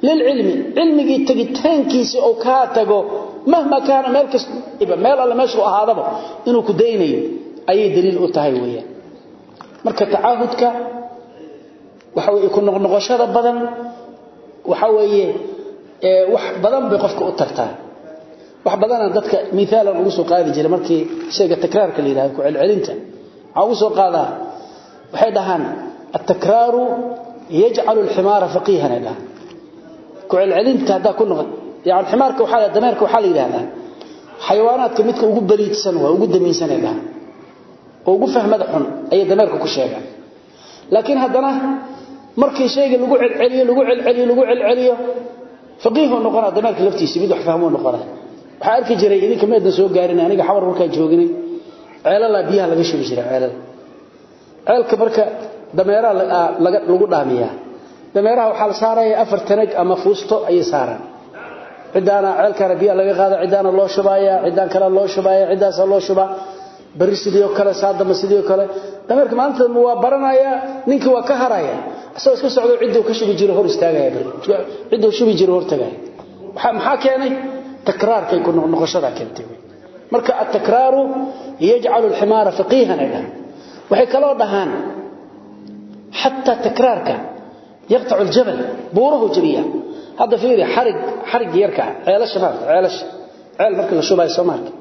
lilcilmi. Cilmigii tegitaankiisa oo kaa tago mahma kaana meel kasta meel alle meeshuu ahaadaba inuu ku daynayo ayay daliil u tahay weeyaan. Marka tacaahudka waxa weeye ku noqnoqoshada badan waxa weeye wax badan bay qofka u tartaa wax badana dadka miaalan ugu soo qaadi jiray markii shayga takraarka la ku celcelinta waxaa ugu soo qaadaa waxay dhahaan atakraaru yajcalu alximaara faqiihan ay dhahaan. Ku celcelinta haddaa ku noqon yani ximaarka waxaa dameerka waxaa la yidhahdaa xayawaanaadka midka ugu baliidsan waa ugu damiinsan ay oo ugu fahmada xun ayay dameerka ku sheegaan. Laakiin haddana markii shayga lagu celceliyo lagu celceliyo lagu celceliyo faqiihuu noqonaa dameerka laftiisa mid wax fahmuu noqonaa waxaa arki jiray idinka meedan soo gaarin aniga xamar markaan jooginay ceelalaa biyaha laga shubi jiray ceelal. Ceelka marka dameeraha lagu dhaamiyaa. Dameeraha waxaa la saaraya afar tanag ama fuusto ayay saaraan. Cidaana ceelkaana biyaha laga qaada cidaana loo shubaaya cidaan kale loo shubaaya cidaasa loo shubaa. Bari sidoo kale saadama sidoo kale. Dameerka maalinta waa baranaya ninkii waa ka haraya isagoo iska socdo cidduu ka shubi jiro hor istaagaya bari cidduu shubi jiro hor maxaa keenay takraarkay ku noqoshada keentay marka at-takraaru yaj'alu al-himara faqihan ayda waxay kaloo dhahaan hatta takraarka yaqta'u al-jabal buuruhu jabiya. Hada fiiri xarig xarig yarka ceelasha ma ceelasha. Ceel markii la shubay Soomaaliya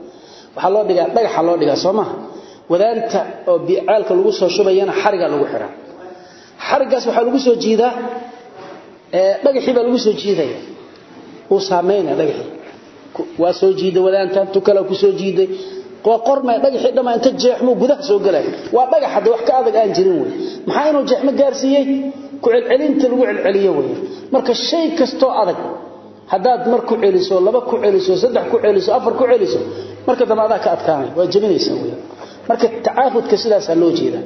waxa loo dhigaa dhagaxa loo dhigaa Soomaha wadaanta oo biicaalka lagu soo shubayana xariga lagu xiraa xarigaas waxaa lagu soo jiidaa dhagaxii baa lagu soo jiidaya uu saameynaya dhagaxii waa soo jiiday wadaantan tukala ku soo jiiday. Waa qormay dhagaxii inta jeexmo gudaha soo galay. Waa dhagax hada wax ka adag aan jirin way maxaa inuu jeexmo gaarsiiyay ku celcelinta lagu celceliyo way marka shay kasto adag hadaad mar ku celiso laba ku celiso saddex ku celiso afar ku celiso marka damada ka adkaanay. Waa jabinaysa way marka tacaahudka sidaas loo jeedaa.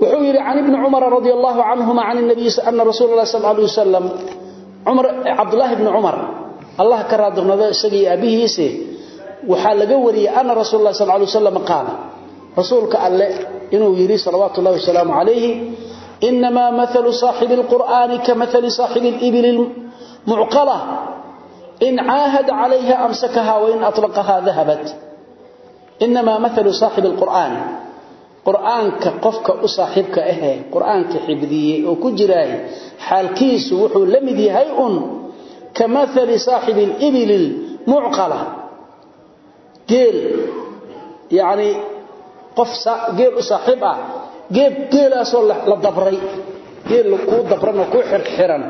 Wuxuu yiri aan ibn umar radiyallahu anhuma aan nabiy sallallahu alayhi wasallam umar abdullah ibn umar allah ka raadnado isagii abihiisa waxa laga wariyay anna rasuulullah sallallahu alayhi wasallam qaala rasuulka alle inuu yiri sallallahu alayhi wasallam alayhi inma mathalu sahibi alquran kamathali sahibi alibil almu'qala in aahada alayha amsakaha wa in atlaqaha dhahabat inma mathalu sahibi alquran quraanka qofka u saaxiibka ah quraanka xibdiyay oo ku jiray xaalkiisu wuxuu la mid yahay un kamathali saahibi al-ibil al-mu'qala. Geel yaani qof geel u saaxiib ah geelaasoo la dabray. Geel ku dabran ku xirxiran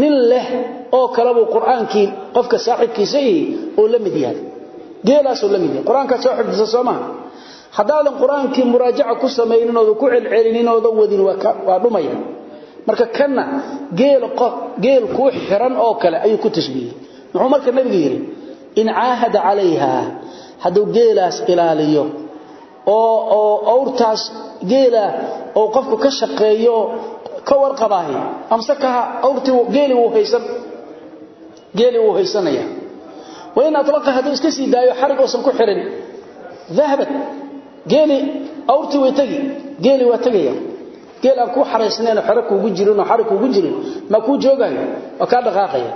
nin leh oo kala buu quraankii qofka saaxiibkiisa oo la mid yahay. Geelaasoo la mid yahay. Quraanka soo xifdisa Soomaa hadaadan quraankii muraajaca ku sameeynin oo ku celcelinin oo wadin waa dhumaya marka kana geel ku xiran oo kale ayuu ku tashbiihiyey muxuu marka nabiga yidhi in caahada calayha hadduu geelaas ilaaliyo oo oo awrtaas geela oo qofku ka shaqeeyo ka warqabaahi amsakaha awrtii geeli wuu haysan geeli wuu haysanaya. Wain aطlaqa hadduu iska sii daayo xarig uusan ku xirin dahabat geeli awrtii way tegi geeli waa tegaya geel aan ku xaraysnayn xore kuugu jirin oo xarig kuugu jirin ma ku joogayo? Waa ka dhaqaaqaya.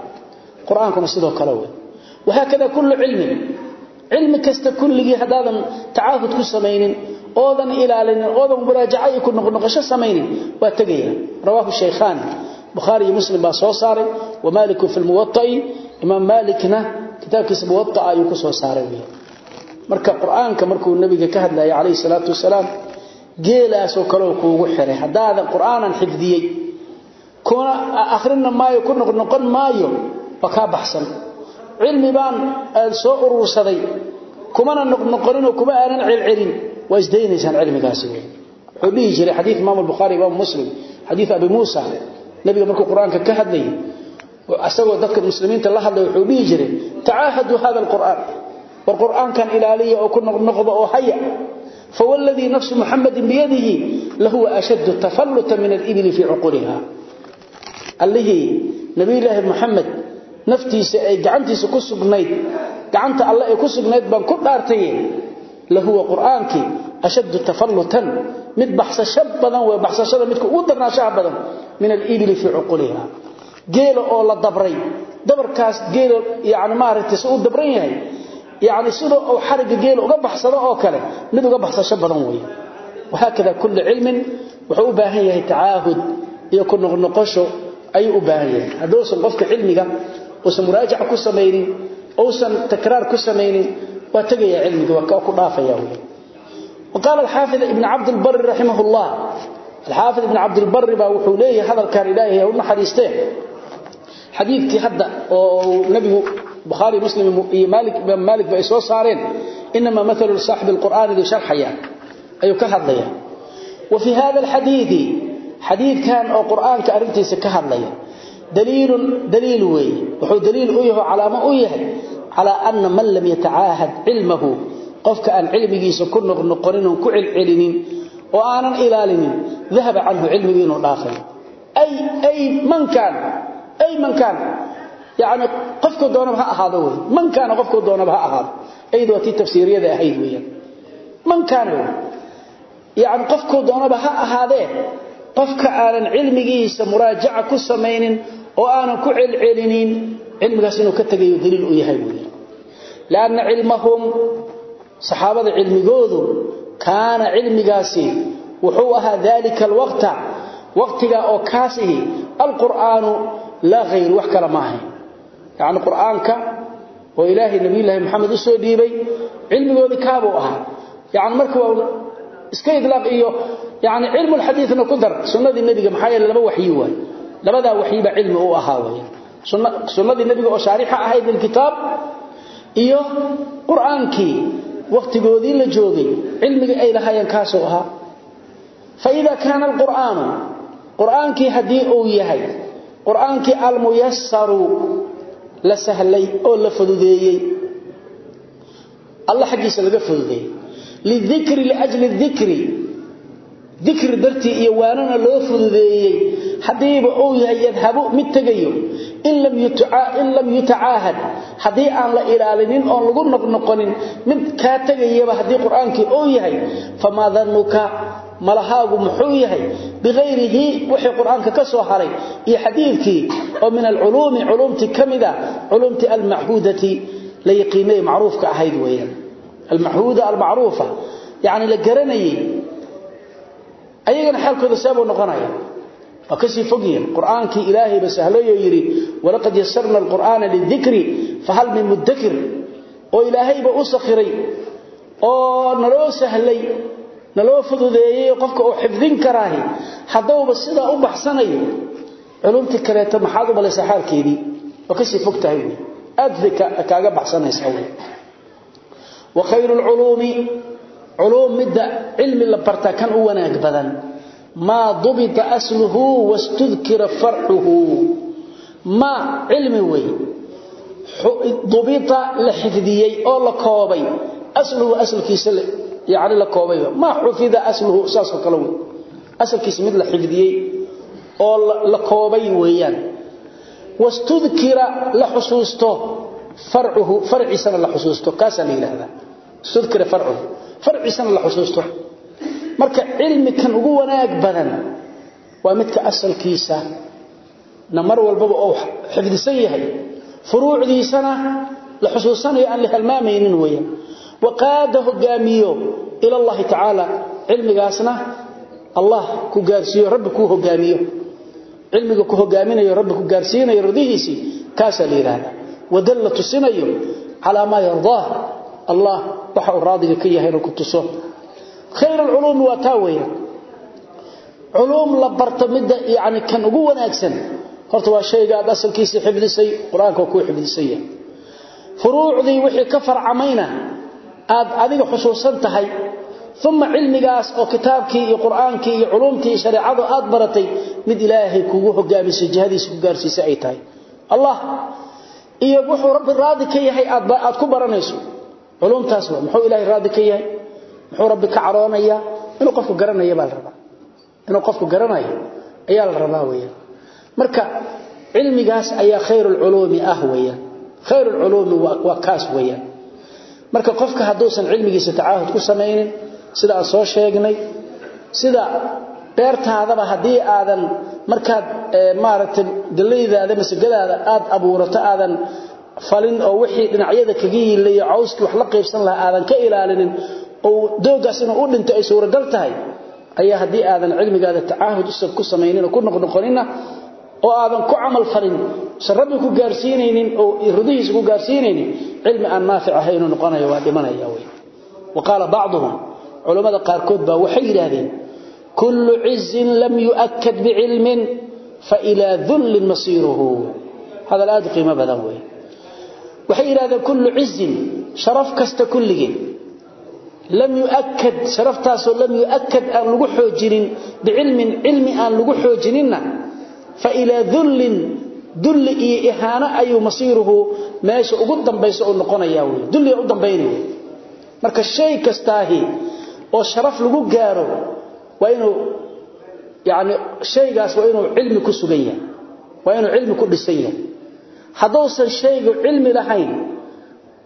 Quraankuna sidoo kale way wahaakada kullu ilmin ilmi kasta kulligi hadaadan taahud ku sameeynin oodan ilaalin oodan muraajaca ay ku noqnoqosho sameeynin waa tagaya rawahu shaykhan bukhari iyo muslim baa soo saaray. Wa malik fi muwatta'i imam malikna kitabkiisa muwatta ayuu ku soo saaray. Marka quraanka markuu nabiga ka hadlayay kaleey salaatu wasalaam geelaasoo kaleo kuugu xiray. Haddaadan qur'aanan xifdiyey kuna akrina maayo ku noqnoqon maayo waa kaa baxsan. Cilmi baan soo urursaday kumana noqnoqoninoo kuma aanan celcelin. Waa isdaynaysaan cilmigaasi wey wuxuu dhihi jiray xadii imaam buhaari imaam muslim xadii abi muusa. Nabiga markuu qur'aanka ka hadlayay asagoo dadka muslimiinta la hadlay wuxuu dhihi jiray tacaahaduu hada alqur'aan war qur'aankan ilaaliya oo ku noqnoqda oo haya فوالذي نفس محمد بيده لهو أشد تفلتا من الإبل في عقولها اللي نبي الله محمد نفتي قعنتي سكسقنيد قعنت الله يكسقنيد بان كل أرتين لهو قرآنك أشد تفلتا مد بحث شبدا وبحث شبدا مد كودرنا شعبدا من الإبل في عقولها جيل أو لا دبري دبر كاس جيل يعني ما رتي سو دبرين yahay يعني سيده او حرق جيل uga baxsado oo kale mid uga baxsasho badan way وهكذا كل علم wuxuu u baahan yahay taahud iyo ku noqnoqosho ay u baahan yahay hadoosan qofka cilmiga oo muraajac ku sameeynin oo san takraar ku sameeynin waa tagaya cilmiga waa ku dhaafaya وقال الحافظ ابن عبد البر رحمه الله الحافظ ابن عبد البر bukhaari muslim iyo maalik imaam maalik ba ay soo saareen inama maalu saaxibi alqur'aani bay sharxayaan ayuu ka hadlayaa wa fii hada alxadiidi xadiidkan oo qur'aanka arrintiisa ka hadlaya daliilun daliil weeye wuxuu daliil u yahay calaamo u yahay calaa ana man lam yatacaahad cilmahu qofka aan cilmigiisa ku noqnoqonin oon ku celcelinin oo aanan ilaalinin dahaba canhu cilmigii inuu dhaafay ay yani qofku doonaba ha ahaado wey. Man kaana qofku doonaba ha ahaado. Ayadu waa tii tafsiiriyada ahayd weyaan man kaana w yani qofku doonaba ha ahaadee qofka aanan cilmigiisa muraajaca ku samaynin oo aanan ku celcelinin cilmigaas inuu ka tegayo daliil u yahay weyaan lianna cilmahum saxaabada cilmigoodu kaana cilmigaasi wuxuu ahaa dalika alwaqta. Waqtiga yani qur'aanka oo ilaahay nabiyulaahi maxamed u soo dhiibay cilmigoodi kaabuu ahaa. Yani marka waa iska ilaaq iyo yani cilmu xadiina ku dar sunadii nebiga maxaa yeele laba waxyi waay. Labadaa waxyiba cilmi u ahaa way sunnadii nebiga oo shaarixa ahayd lilkitaab iyo qur'aankii waktigoodii la joogay cilmigii ay lahaayeen kaasuu ahaa. Faida kaana alqur'aanu qur'aankii haddii uu yahay qur'aankii almuyasaru la sahlay oo la fududeeyey. Alla xaggiisa laga fududeeyey. Lidikri liajli dikri dikri dartii iyo waanana loo fududeeyey. Haddiiba uu yahay yadhabu mid tegayo. In lam yutacaahad. Haddii aan la ilaalinin oon lagu noqnoqonin mid kaa tegayaba haddii qur'aankii uu yahay famaa danuka malahaagu muxuu yahay? Biayrihi wixii qur'aanka ka soo haray. Iyo xadiidkii oo min alculuumi culumtii ka mid a culumtii almachuudati la yaqiinay macruufka ahayd weyaan almachuuda almacruufa yani la garanayay ayagana xaalkooda seebuu noqonaya waa ka sii fogyihin qur'aankii ilaahayba sahlayo yidhi walaqad yasarna alqur'aana lidikri naloo fududeeyey qofka uu xifdin karaahi haddauba sidaa u baxsanayo culumtii kaleeto maxaad u malaysaa xaalkeedii? Waa ka sii fog tahay aad kaaga baxsanaysaa wy wa khayru lculuumi culuum midda cilmi la bartaa kan u wanaag badan. Maa dubita asluhu wastudkira farcuhu. Maa cilmi wey. Dubita la xifdiyey oo la koobay. Asluhu asalkiisa yani la koobayba. Maa xufida asluhu saasoo kale wey. Asalkiisa mid la xifdiyey oo la koobay weeyaan. Wastudkira la xusuusto farcuhu farciisana la xusuusto. Kaasaa la yidhahdaa istudkira farcuhu farciisana marka cilmi kan ugu wanaag badan waa midka asalkiisa. Na mar walbaba xifdisan yahay furuucdiisana la xusuusanayo aan la halmaamaynin weeyaan waqaada hogaamiyo ila allahi tacaala cilmigaasna allah ku gaarsiiyo rabbi kuu hogaamiyo cilmiga ku hogaaminayo rabbi ku gaarsiinayo radihiisii kaasaa la yidhaahdaa wadalla tusinayo calaa maa yardaah allah waxa uu raadiga ka yahayna ku tuso khayr alculuumi waa taa weeyaan culuum la barto midda yani kan ugu wanaagsan horta waa shayga aad asalkiisii xifdisay qur'aanka yahay aad adiga xusuusan tahay uma cilmigaas oo kitaabkii iyo qur'aankii iyo culumtii iyo shareecadu aad baratay mid ilaahay kugu hogaamisay jihadiisa ku gaarsiisay ay tahay. Allah iyo wuxuu rabbi raadi ka yahay aad ku baranayso. Culumtaas waa muxuu ilaahay raadi ka yahay? Muxuu rabbi ka caroonayaa inuu qofku garanaya baa la rabaa. Inuu qofku garanayo ayaa la rabaa weeyaan marka marka qofka hadduusan cilmigiisa tacaahud ku samaynin sida aan soo sheegnay sida beertaadaba haddii aadan markaad maaragtay gallaydaada masagadaada aad abuurato aadan falin oo wixii dhinacyada kaga yiilayo cawskii wax la qaybsan lahaa aadan ka ilaalinin oo doogaas inuu u dhinto ay suuragal tahay ayaa haddii aadan cilmigaada tacaahud ku samaynin oo ku noqnoqonina oo aadan ku camal falin san rabbi ku gaarsiinaynin oo rudihiisa ku gaarsiinaynin cilmi aan naafic ahaynu noqonayo waa dhimanaya wey. Wa qaala bacduhum culammada qaarkood baa waxay yidhaahdeen kullu cizin lam yu'akkad bicilmin fa ilaa dullin masiiruhu. Hadal aad qiimo badan wey. Waxay yidhahdeen kullu cizin sharaf kasta kulligii lam yu'akkad sharaftaasoo lam yu'akkad aan lagu xoojinin bicilmin cilmi aan lagu xoojininna fa ilaa dullin dulli iyo ihaano ayuu masiiruhu meesha ugu dambaysa uu noqonayaa wey dulliga u dambaynaya marka shay kastaahi oo sharaf lagu gaaro waa inuu yani shaygaas waa inuu cilmi ku sugan yahay waa inuu cilmi ku dhisan yahay. Hadduusan shaygu cilmi lahayn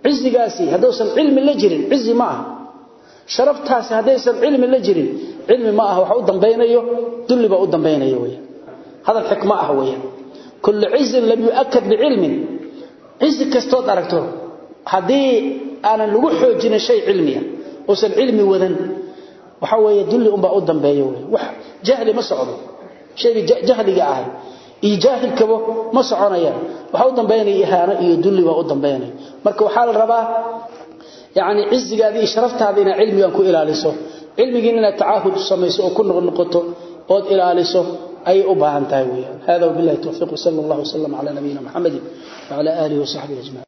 cizigaasi hadduusan cilmi la jirin cizi ma aha. Sharaftaasi haddaysan cilmi la jirin cilmi ma aha waxa u dambaynayo dulli baa u dambaynaya weeyaan hadal xikmo ah weeyaan kullu cizin lam yuakad bicilmin cizi kastood aragto haddii aanan lagu xoojinin shay cilmiya uusan cilmi wadan waxaa weeye dulli unbaa u dambeeyo wey wax jahli ma socdo shaygii jahliga ahay iyo jaahilkaba ma soconayaan waxaa u dambeynaya ihaano iyo dulli baa u dambeynaya marka waxaa la rabaa yacni cizigaadii iyo sharaftaada inaad cilmigan ku ilaaliso cilmigiin inaad tacaahud samayso oo ku noqnoqoto ood ilaaliso ay u baahan tahay weeyaan. Hada billahi tawfiq sallallahu alayhi wa sallam ala nabiyina muhammad wa ala alihi wa sahbihi ajma'in